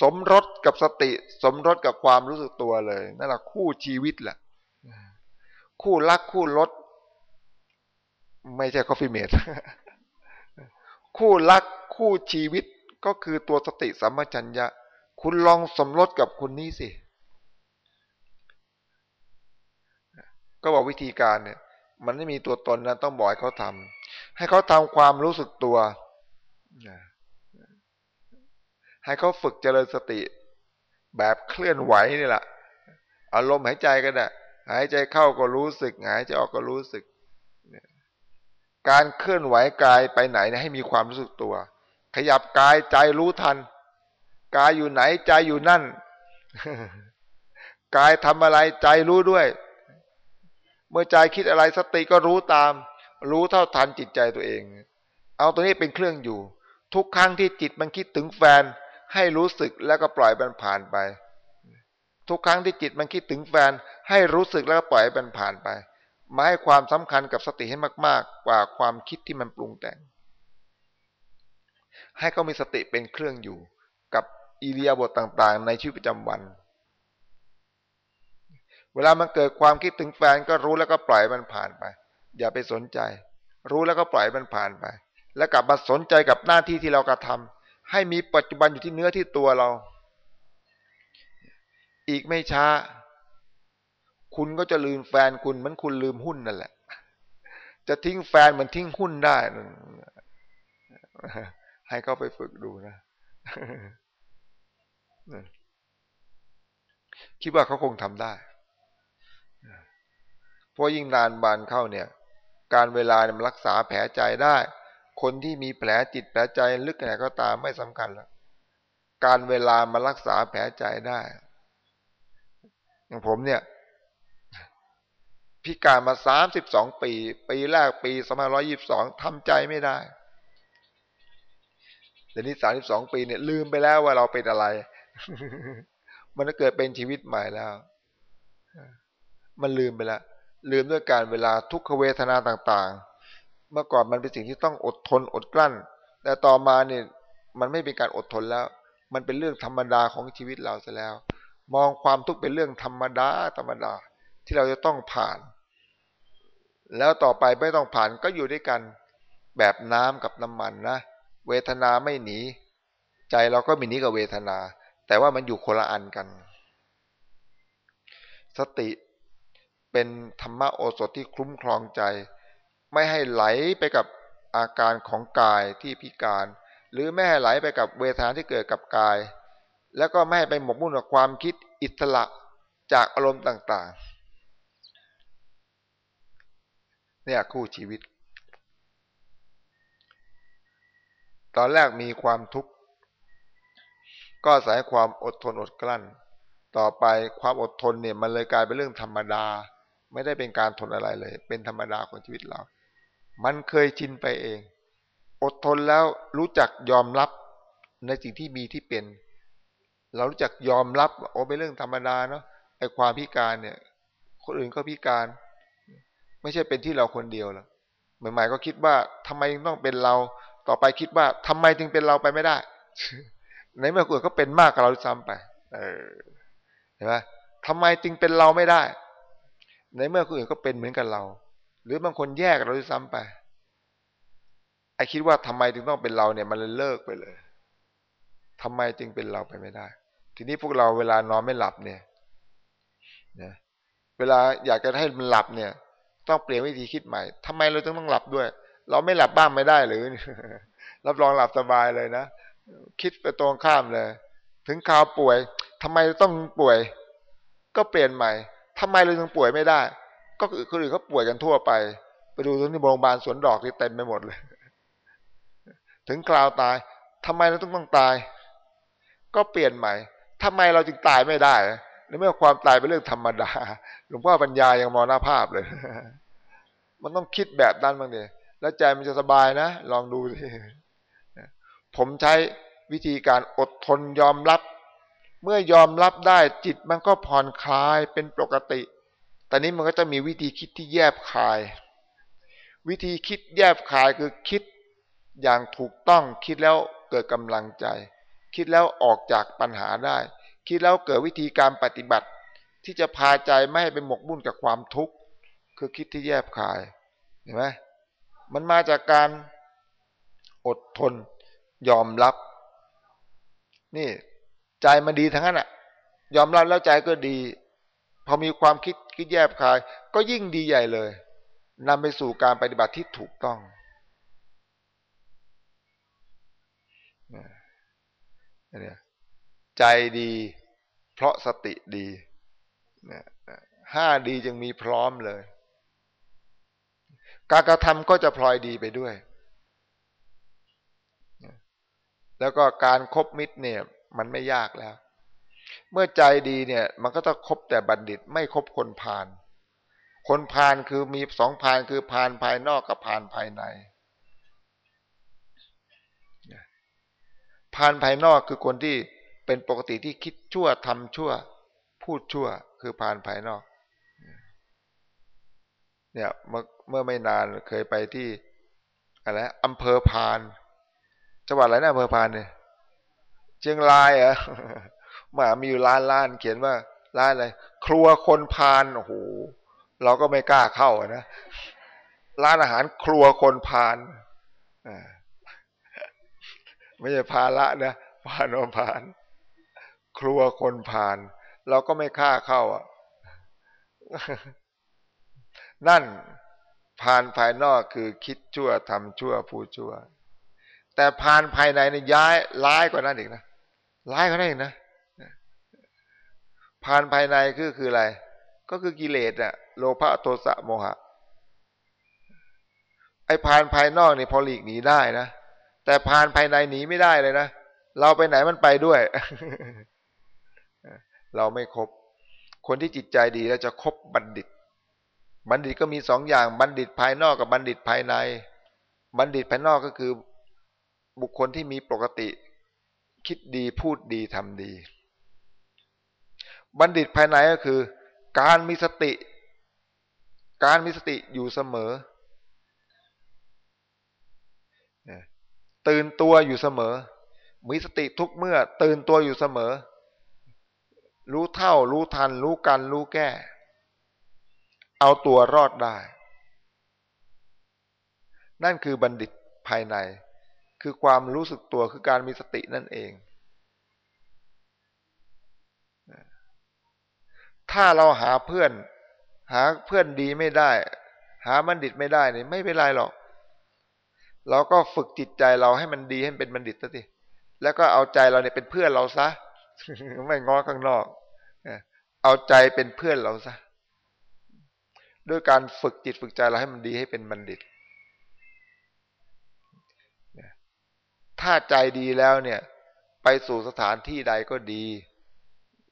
สมรสกับสติ สมรสกับความรู้สึกตัวเลยนั่นแหละคู่ชีวิตแหละคู่รักคู่รสไม่ใช่ Coffee-mate คู่รักคู่ชีวิตก็คือตัวสติสัมปชัญญะ คุณลองสมรสกับคนนี้สิ ก็บอกวิธีการเนี่ย มันไม่มีตัวตนนะต้องบอกให้เขาทำให้เขาทำความรู้สึกตัว ให้เขาฝึกเจริญสติ แบบเคลื่อนไหวนี่แหละอารมณ์หายใจก็ได้หายใจเข้าก็รู้สึก หายใจออกก็รู้สึก การเคลื่อนไหวกายไปไหนให้มีความรู้สึกตัว ขยับกายใจรู้ทัน กายอยู่ไหนใจอยู่นั่น กายทำอะไรใจรู้ด้วย เมื่อใจคิดอะไรสติก็รู้ตาม รู้เท่าทันจิตใจตัวเอง เอาตัวนี้เป็นเครื่องอยู่ ทุกครั้งที่จิตมันคิดถึงแฟน ให้รู้สึกแล้วก็ปล่อยมันผ่านไป ทุกครั้งที่จิตมันคิดถึงแฟน ให้รู้สึกแล้วก็ปล่อยมันผ่านไปมาให้ความสำคัญกับสติให้มาก ๆ กว่าความคิดที่มันปรุงแต่ง ให้เขามีสติเป็นเครื่องอยู่กับอิริยบถต่าง ๆ ในชีวิตประจำวัน เวลามันเกิดความคิดถึงแฟนก็รู้แล้วก็ปล่อยมันผ่านไป อย่าไปสนใจ รู้แล้วก็ปล่อยมันผ่านไป แล้วกลับมาสนใจกับหน้าที่ที่เรากระทำ ให้มีปัจจุบันอยู่ที่เนื้อที่ตัวเรา อีกไม่ช้า คุณก็จะลืมแฟนคุณเหมือนคุณลืมหุ้นนั่นแหละ จะทิ้งแฟนเหมือนทิ้งหุ้นได้ ให้เขาไปฝึกดูนะ คิดว่าเขาคงทำได้ เพราะยิ่งนานบานเข้าเนี่ย การเวลาเนี่ยมันรักษาแผลใจได้ คนที่มีแผลจิตแผลใจลึกแค่ไหนก็ตามไม่สำคัญแล้วการเวลามารักษาแผลใจได้ อย่างผมเนี่ย พิการมาสามสิบสองปี ปีแรกปีสองพันร้อยิบสองทำใจไม่ได้แต่นี้สามสิบสองปีเนี่ย ลืมไปแล้วว่าเราเป็นอะไร มันก็เกิดเป็นชีวิตใหม่แล้ว มันลืมไปแล้วลืมด้วยการเวลาทุกขเวทนาต่าง ๆ เมื่อก่อนมันเป็นสิ่งที่ต้องอดทนอดกลั้น แต่ต่อมาเนี่ยมันไม่เป็นการอดทนแล้ว มันเป็นเรื่องธรรมดาของชีวิตเราซะแล้ว มองความทุกข์เป็นเรื่องธรรมดาธรรมดาที่เราจะต้องผ่าน แล้วต่อไปไม่ต้องผ่านก็อยู่ด้วยกันแบบน้ำกับน้ำมันนะเวทนาไม่หนี ใจเราก็มีหนีกับเวทนา แต่ว่ามันอยู่คนละอันกัน สติเป็นธรรมโอสถที่คุ้มครองใจ ไม่ให้ไหลไปกับอาการของกายที่พิการ หรือไม่ให้ไหลไปกับเวทนาที่เกิดกับกาย แล้วก็ไม่ให้ไปหมกมุ่นกับความคิดอิสระจากอารมณ์ต่างๆ เนี่ยคู่ชีวิต ตอนแรกมีความทุกข์ ก็อายความอดทนอดกลั้น ต่อไปความอดทนเนี่ยมันเลยกลายเป็นเรื่องธรรมดา ไม่ได้เป็นการทนอะไรเลย เป็นธรรมดาของชีวิตเรา มันเคยชินไปเอง อดทนแล้วรู้จักยอมรับในสิ่งที่มีที่เป็น เรารู้จักยอมรับโอ้เป็นเรื่องธรรมดาเนาะไอ้ความพิการเนี่ย คนอื่นก็พิการ ไม่ใช่เป็นที่เราคนเดียวหรอกใหม่ๆก็คิดว่าทำไมต้องเป็นเรา ต่อไปคิดว่าทำไมจึงเป็นเราไปไม่ได้ ในเมื่อคนอื่นก็เป็นมากกว่าเราซ้ำไป เออเห็นไหมทำไมจึงเป็นเราไม่ได้ ในเมื่อคนอื่นก็เป็นเหมือนกับเรา หรือบางคนแยกเราด้วยซ้ำไปไอคิดว่าทำไมจึงต้องเป็นเราเนี่ยมันเลยเลิกไปเลยทำไมจึงเป็นเราไปไม่ได้ ทีนี้พวกเราเวลานอนไม่หลับเนี่ยนะเวลาอยากจะให้มันหลับเนี่ย ต้องเปลี่ยนวิธีคิดใหม่ทำไมเราต้องต้องหลับด้วย เราไม่หลับบ้างไม่ได้หรือ รับรองหลับสบายเลยนะคิดไปตรงข้ามเลย ถึงข่าวป่วยทำไมต้องป่วย ก็เปลี่ยนใหม่ทำไมเราถึงป่วยไม่ได้ ก็คือคนอื่นเขาป่วยกันทั่วไป ไปดูที่โรงพยาบาลสวนดอกที่เต็มไปหมดเลย ถึงคราวตายทำไมเราต้องต้องตาย ก็เปลี่ยนใหม่ทำไมเราจึงตายไม่ได้ในเมื่อความตายเป็นเรื่องธรรมดาหลวงพ่อปัญญายังมองหน้าภาพเลย มันต้องคิดแบบนั้นบ้างดิแล้วใจมันจะสบายนะ ลองดูสิผมใช้วิธีการอดทนยอมรับ เมื่อยอมรับได้จิตมันก็ผ่อนคลายเป็นปกติ แต่นี้มันก็จะมีวิธีคิดที่แยบคาย วิธีคิดแยบคายคือคิดอย่างถูกต้องคิดแล้วเกิดกำลังใจ คิดแล้วออกจากปัญหาได้ คิดแล้วเกิดวิธีการปฏิบัติ ที่จะพาใจไม่ให้ไปหมกมุ่นกับความทุกข์ คือคิดที่แยบคายเห็นไหมมันมาจากการอดทนยอมรับ นี่ ใจมันดีทั้งนั้นอะยอมรับแล้วใจก็ดี พอมีความคิดคิดแยบคาย ก็ยิ่งดีใหญ่เลยนำไปสู่การปฏิบัติที่ถูกต้องนี่ใจดี เพราะสติดีห้าดีจึงมีพร้อมเลย การกระทำก็จะพลอยดีไปด้วย แล้วก็การครบมิตรเนี่ย มันไม่ยากแล้ว เมื่อใจดีเนี่ย มันก็ต้องคบแต่บัณฑิตไม่คบคนพาลคนพาลคือมีสองพาลคือพาลภายนอกกับพาลภายในพาลภายนอกคือคนที่เป็นปกติที่คิดชั่วทำชั่ว พูดชั่ว คือพาลภายนอกเนี่ยเมื่อเมื่อไม่นานเคยไปที่อะไรอำเภอพานจังหวัดอะไรนะอำเภอพานเนี่ยเชียงรายอะ มามีอยู่ร้านร้านเขียนว่าร้านอะไรครัวคนพานโอ้โหเราก็ไม่กล้าเข้านะร้านอาหารครัวคนพานไม่ใช่พาละนะพานอพาน ครัวคนพาน เราก็ไม่กล้าเข้าอะ นั่นพานภายนอกคือคิดชั่วทำชั่วพูดชั่ว แต่พานภายในเนี่ย้ายร้ายกว่านั้นอีกนะร้ายกว่านั้นอีกนะ พานภายในคือคืออะไร ก็คือกิเลสอะโลภะโทสะโมหะ ไอ้พานภายนอกนี่พอหลีกหนีได้นะแต่พานภายในหนีไม่ได้เลยนะเราไปไหนมันไปด้วย เราไม่ครบคนที่จิตใจดีแล้วจะคบบัณฑิต บัณฑิตก็มีสองอย่างบัณฑิตภายนอกกับบัณฑิตภายใน บัณฑิตภายนอกก็คือบุคคลที่มีปกติ คิดดีพูดดีทำดี บัณฑิตภายในก็คือ การมีสติ การมีสติอยู่เสมอ ตื่นตัวอยู่เสมอ มีสติทุกเมื่อ ตื่นตัวอยู่เสมอ รู้เท่า รู้ทัน รู้กัน รู้แก้ เอาตัวรอดได้ นั่นคือบัณฑิตภายใน คือความรู้สึกตัวคือการมีสตินั่นเอง ถ้าเราหาเพื่อน หาเพื่อนดีไม่ได้ หาบัณฑิตไม่ได้เนี่ยไม่เป็นไรหรอก เราก็ฝึกจิตใจเราให้มันดีให้มันเป็นบัณฑิตซะทีแล้วก็เอาใจเราเนี่ยเป็นเพื่อนเราซะไม่ง้อข้างนอกเอาใจเป็นเพื่อนเราซะด้วยการฝึกจิตฝึกใจเราให้มันดีให้เป็นบัณฑิต ถ้าใจดีแล้วเนี่ย ไปสู่สถานที่ใดก็ดี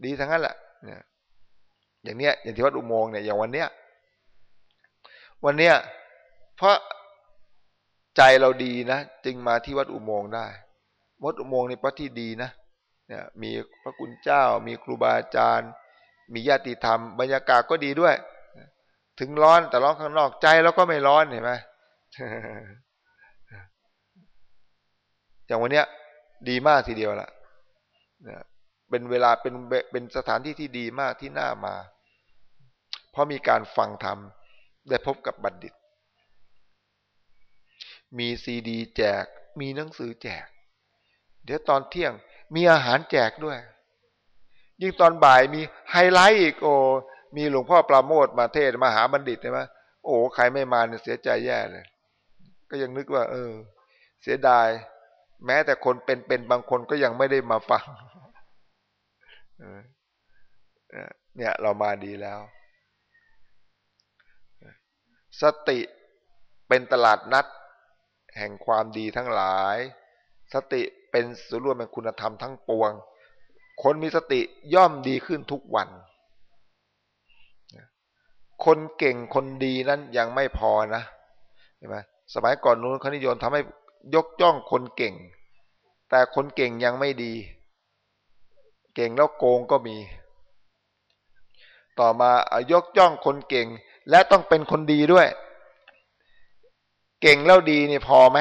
ดีทั้งนั้นแหละเนี่ย อย่างเนี้ยอย่างที่วัดอุโมงค์เนี่ยอย่างวันเนี้ยวันเนี้ยเพราะใจเราดีนะจึงมาที่วัดอุโมงค์ได้ วัดอุโมงค์นี่พระที่ดีนะเนี่ยมีพระคุณเจ้า มีครูบาอาจารย์ มีญาติธรรม บรรยากาศก็ดีด้วย ถึงร้อนแต่ร้อนข้างนอกใจเราก็ไม่ร้อนเห็นไหมอย่างวันเนี้ยดีมากทีเดียวละเป็นเวลาเป็นเป็นสถานที่ที่ดีมากที่น่ามา เพราะมีการฟังธรรมได้พบกับบัณฑิต มีซีดีแจก มีหนังสือแจก เดี๋ยวตอนเที่ยงมีอาหารแจกด้วย ยิ่งตอนบ่ายมีไฮไลท์อีกโอ้มีหลวงพ่อปราโมทย์มาเทศน์มาหาบัณฑิตใช่ไหมโอ้ใครไม่มาเนี่ยเสียใจแย่เลย ก็ยังนึกว่า เออ เสียดาย แม้แต่คนเป็นๆบางคนก็ยังไม่ได้มาฟังเนี่ยเรามาดีแล้ว สติเป็นตลาดนัด แห่งความดีทั้งหลาย สติเป็นส่วนรวมเป็นคุณธรรมทั้งปวง คนมีสติย่อมดีขึ้นทุกวัน คนเก่งคนดีนั้นยังไม่พอนะเห็นไหมสมัยก่อนนู้นเขานิยมทำให้ยกย่องคนเก่ง แต่คนเก่งยังไม่ดี เก่งแล้วโกงก็มี ต่อมายกย่องคนเก่ง และต้องเป็นคนดีด้วย เก่งแล้วดีนี่พอไหม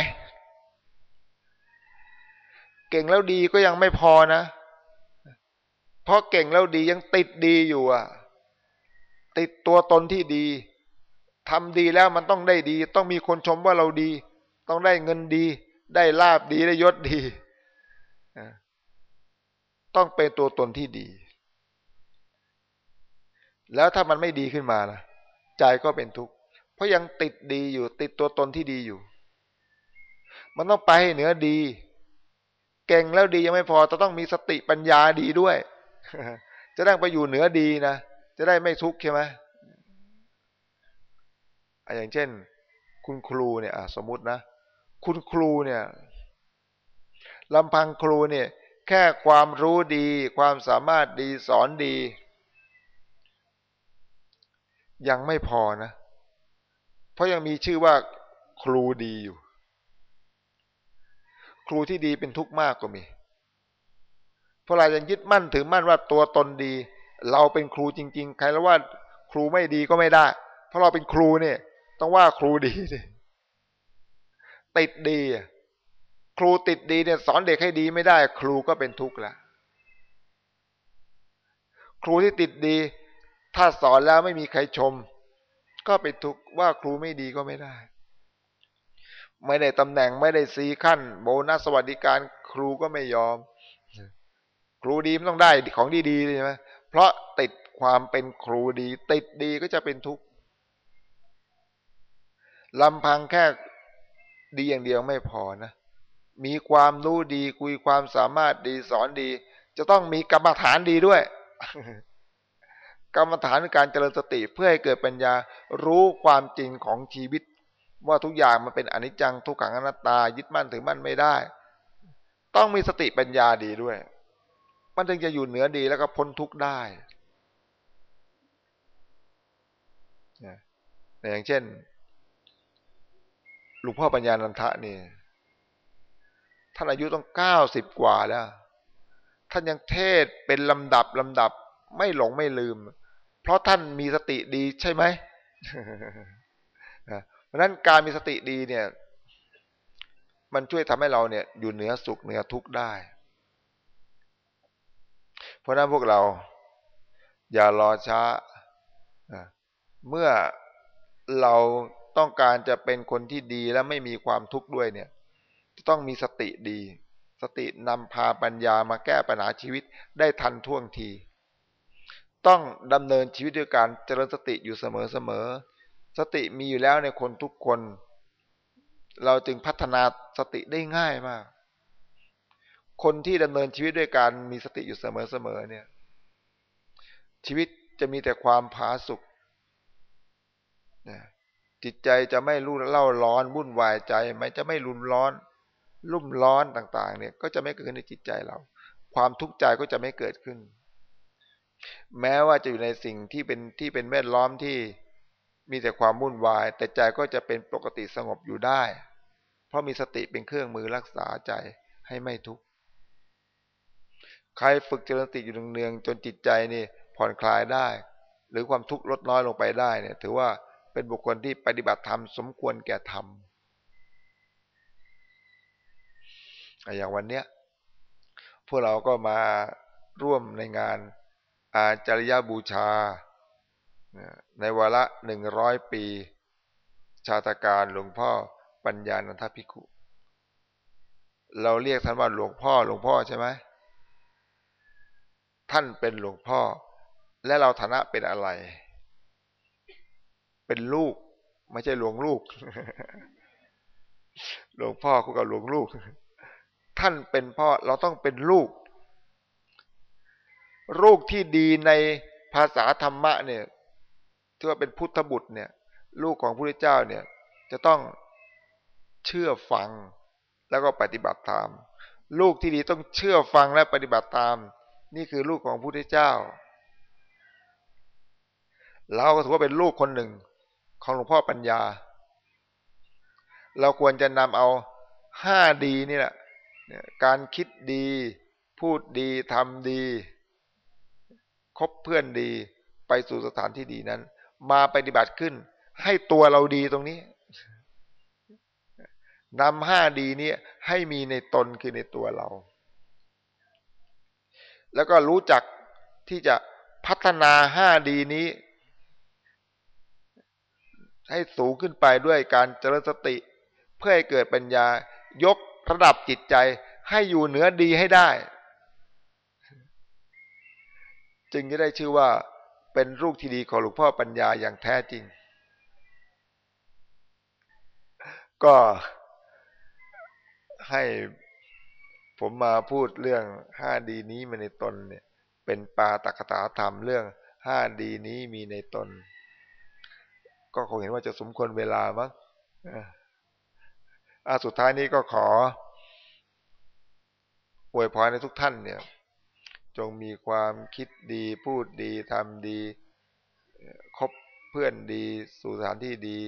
เก่งแล้วดีก็ยังไม่พอนะ เพราะเก่งแล้วดียังติดดีอยู่อะ ติดตัวตนที่ดีทำดีแล้วมันต้องได้ดี ต้องมีคนชมว่าเราดี ต้องได้เงินดี ได้ลาบดีได้ยศดี ต้องเป็นตัวตนที่ดี แล้วถ้ามันไม่ดีขึ้นมาล่ะ ใจก็เป็นทุกข์เพราะยังติดดีอยู่ ติดตัวตนที่ดีอยู่ มันต้องไปเหนือดี เก่งแล้วดียังไม่พอจะต้องมีสติปัญญาดีด้วย จะได้ไปอยู่เหนือดีนะจะได้ไม่ทุกข์ใช่ไหมอย่างเช่น คุณครูเนี่ยสมมตินะคุณครูเนี่ยลำพังครูเนี่ย แค่ความรู้ดี ความสามารถดีสอนดี ยังไม่พอนะ เพราะยังมีชื่อว่าครูดีอยู่ ครูที่ดีเป็นทุกข์มากก็มี เพราะเรายังยึดมั่นถือมั่นว่าตัวตนดี เราเป็นครูจริง ๆ ใครแล้วว่าครูไม่ดีก็ไม่ได้ เพราะเราเป็นครูเนี่ย ต้องว่าครูดีสิติดดี ครูติดดีเนี่ย สอนเด็กให้ดีไม่ได้ ครูก็เป็นทุกข์ละครูที่ติดดี ถ้าสอนแล้วไม่มีใครชม ก็เป็นทุกว่าครูไม่ดีก็ไม่ได้ ไม่ได้ตำแหน่งไม่ได้สีขั้น โบนัสสวัสดิการครูก็ไม่ยอม ครูดีมันต้องได้ของดีๆใช่ไหมเพราะติดความเป็นครูดี ติดดีก็จะเป็นทุกข์ลำพังแค่ดีอย่างเดียวไม่พอนะ มีความรู้ดีคุยความสามารถดีสอนดี จะต้องมีกรรมฐานดีด้วย กรรมฐานการเจริญสติเพื่อให้เกิดปัญญารู้ความจริงของชีวิต ว่าทุกอย่างมันเป็นอนิจจังทุกขังอนัตตายึดมั่นถือมั่นไม่ได้ ต้องมีสติปัญญาดีด้วย มันถึงจะอยู่เหนือดีแล้วก็พ้นทุกข์ได้อย่างเช่นหลวงพ่อปัญญานันทะนี่ท่านอายุต้องเก้าสิบกว่าแล้ว ท่านยังเทศเป็นลำดับลำดับไม่หลงไม่ลืม เพราะท่านมีสติดีใช่ไหมเพราะนั้นการมีสติดีเนี่ย มันช่วยทำให้เราเนี่ย อยู่เหนือสุขเหนือทุกข์ได้ เพราะนั้นพวกเรา อย่ารอช้า เมื่อเราต้องการจะเป็นคนที่ดีและไม่มีความทุกข์ด้วยเนี่ยจะต้องมีสติดี สตินำพาปัญญามาแก้ปัญหาชีวิตได้ทันท่วงที ต้องดำเนินชีวิตด้วยการเจริญสติอยู่เสมอๆสติมีอยู่แล้วในคนทุกคน เราจึงพัฒนาสติได้ง่ายมาก คนที่ดำเนินชีวิตด้วยการมีสติอยู่เสมอๆเนี่ย ชีวิตจะมีแต่ความผาสุกจิตใจจะไม่รู้เล่าร้อนวุ่นวายใจไม่จะไม่รุนร้อนรุ่มร้อนต่าง ๆ เนี่ย ก็จะไม่เกิดขึ้นในจิตใจเรา ความทุกข์ใจก็จะไม่เกิดขึ้น แม้ว่าจะอยู่ในสิ่งที่เป็นที่เป็นแวดล้อมที่มีแต่ความวุ่นวาย แต่ใจก็จะเป็นปกติสงบอยู่ได้ เพราะมีสติเป็นเครื่องมือรักษาใจให้ไม่ทุกข์ใครฝึกเจริญสติอยู่เนืองๆจนจิตใจนี่ผ่อนคลายได้ หรือความทุกข์ลดน้อยลงไปได้เนี่ยถือว่าเป็นบุคคลที่ปฏิบัติธรรมสมควรแก่ธรรมอย่างวันเนี้ยพวกเราก็มาร่วมในงาน อาจารยบูชา ในวาระหนึ่งร้อยปี ชาตการหลวงพ่อปัญญาณัทภิกุเราเรียกท่านว่าหลวงพ่อหลวงพ่อใช่ไหมท่านเป็นหลวงพ่อ และเราฐานะเป็นอะไร เป็นลูก ไม่ใช่หลวงลูก หลวงพ่อคู่กับหลวงลูก ท่านเป็นพ่อเราต้องเป็นลูก ลูกที่ดีในภาษาธรรมะเนี่ยที่ว่าเป็นพุทธบุตรเนี่ย ลูกของพระพุทธเจ้าเนี่ย จะต้องเชื่อฟังแล้วก็ปฏิบัติตาม ลูกที่ดีต้องเชื่อฟังและปฏิบัติตาม นี่คือลูกของพระพุทธเจ้า เราก็ถือว่าเป็นลูกคนหนึ่งของหลวงพ่อปัญญา เราควรจะนำเอาห้าดีนี่แหละการคิดดี พูดดีทำดี คบเพื่อนดีไปสู่สถานที่ดีนั้น มาปฏิบัติขึ้น ให้ตัวเราดีตรงนี้นำห้าดีนี้ให้มีในตนคือในตัวเรา แล้วก็รู้จักที่จะพัฒนาห้าดีนี้ ให้สูงขึ้นไปด้วยการเจริญสติ เพื่อให้เกิดปัญญายกระดับจิตใจให้อยู่เหนือดีให้ได้ จึงจะได้ชื่อว่าเป็นลูกที่ดีของหลวงพ่อปัญญาอย่างแท้จริง ก็ให้ผมมาพูดเรื่องห้าดีนี้มาในตนเนี่ย เป็นปาตกถาธรรมเรื่องห้าดีนี้มีในตน ก็คงเห็นว่าจะสมควรเวลามั้งอ่าสุดท้ายนี้ก็ขออวยพรในทุกท่านเนี่ย จงมีความคิดดี พูดดีทำดีคบเพื่อนดีสู่สถานที่ดี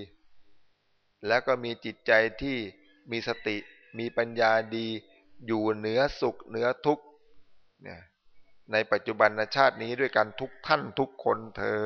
แล้วก็มีจิตใจที่มีสติมีปัญญาดี อยู่เหนือสุขเหนือทุกข์ในปัจจุบันชาตินี้ด้วยกันทุกท่านทุกคนเธอ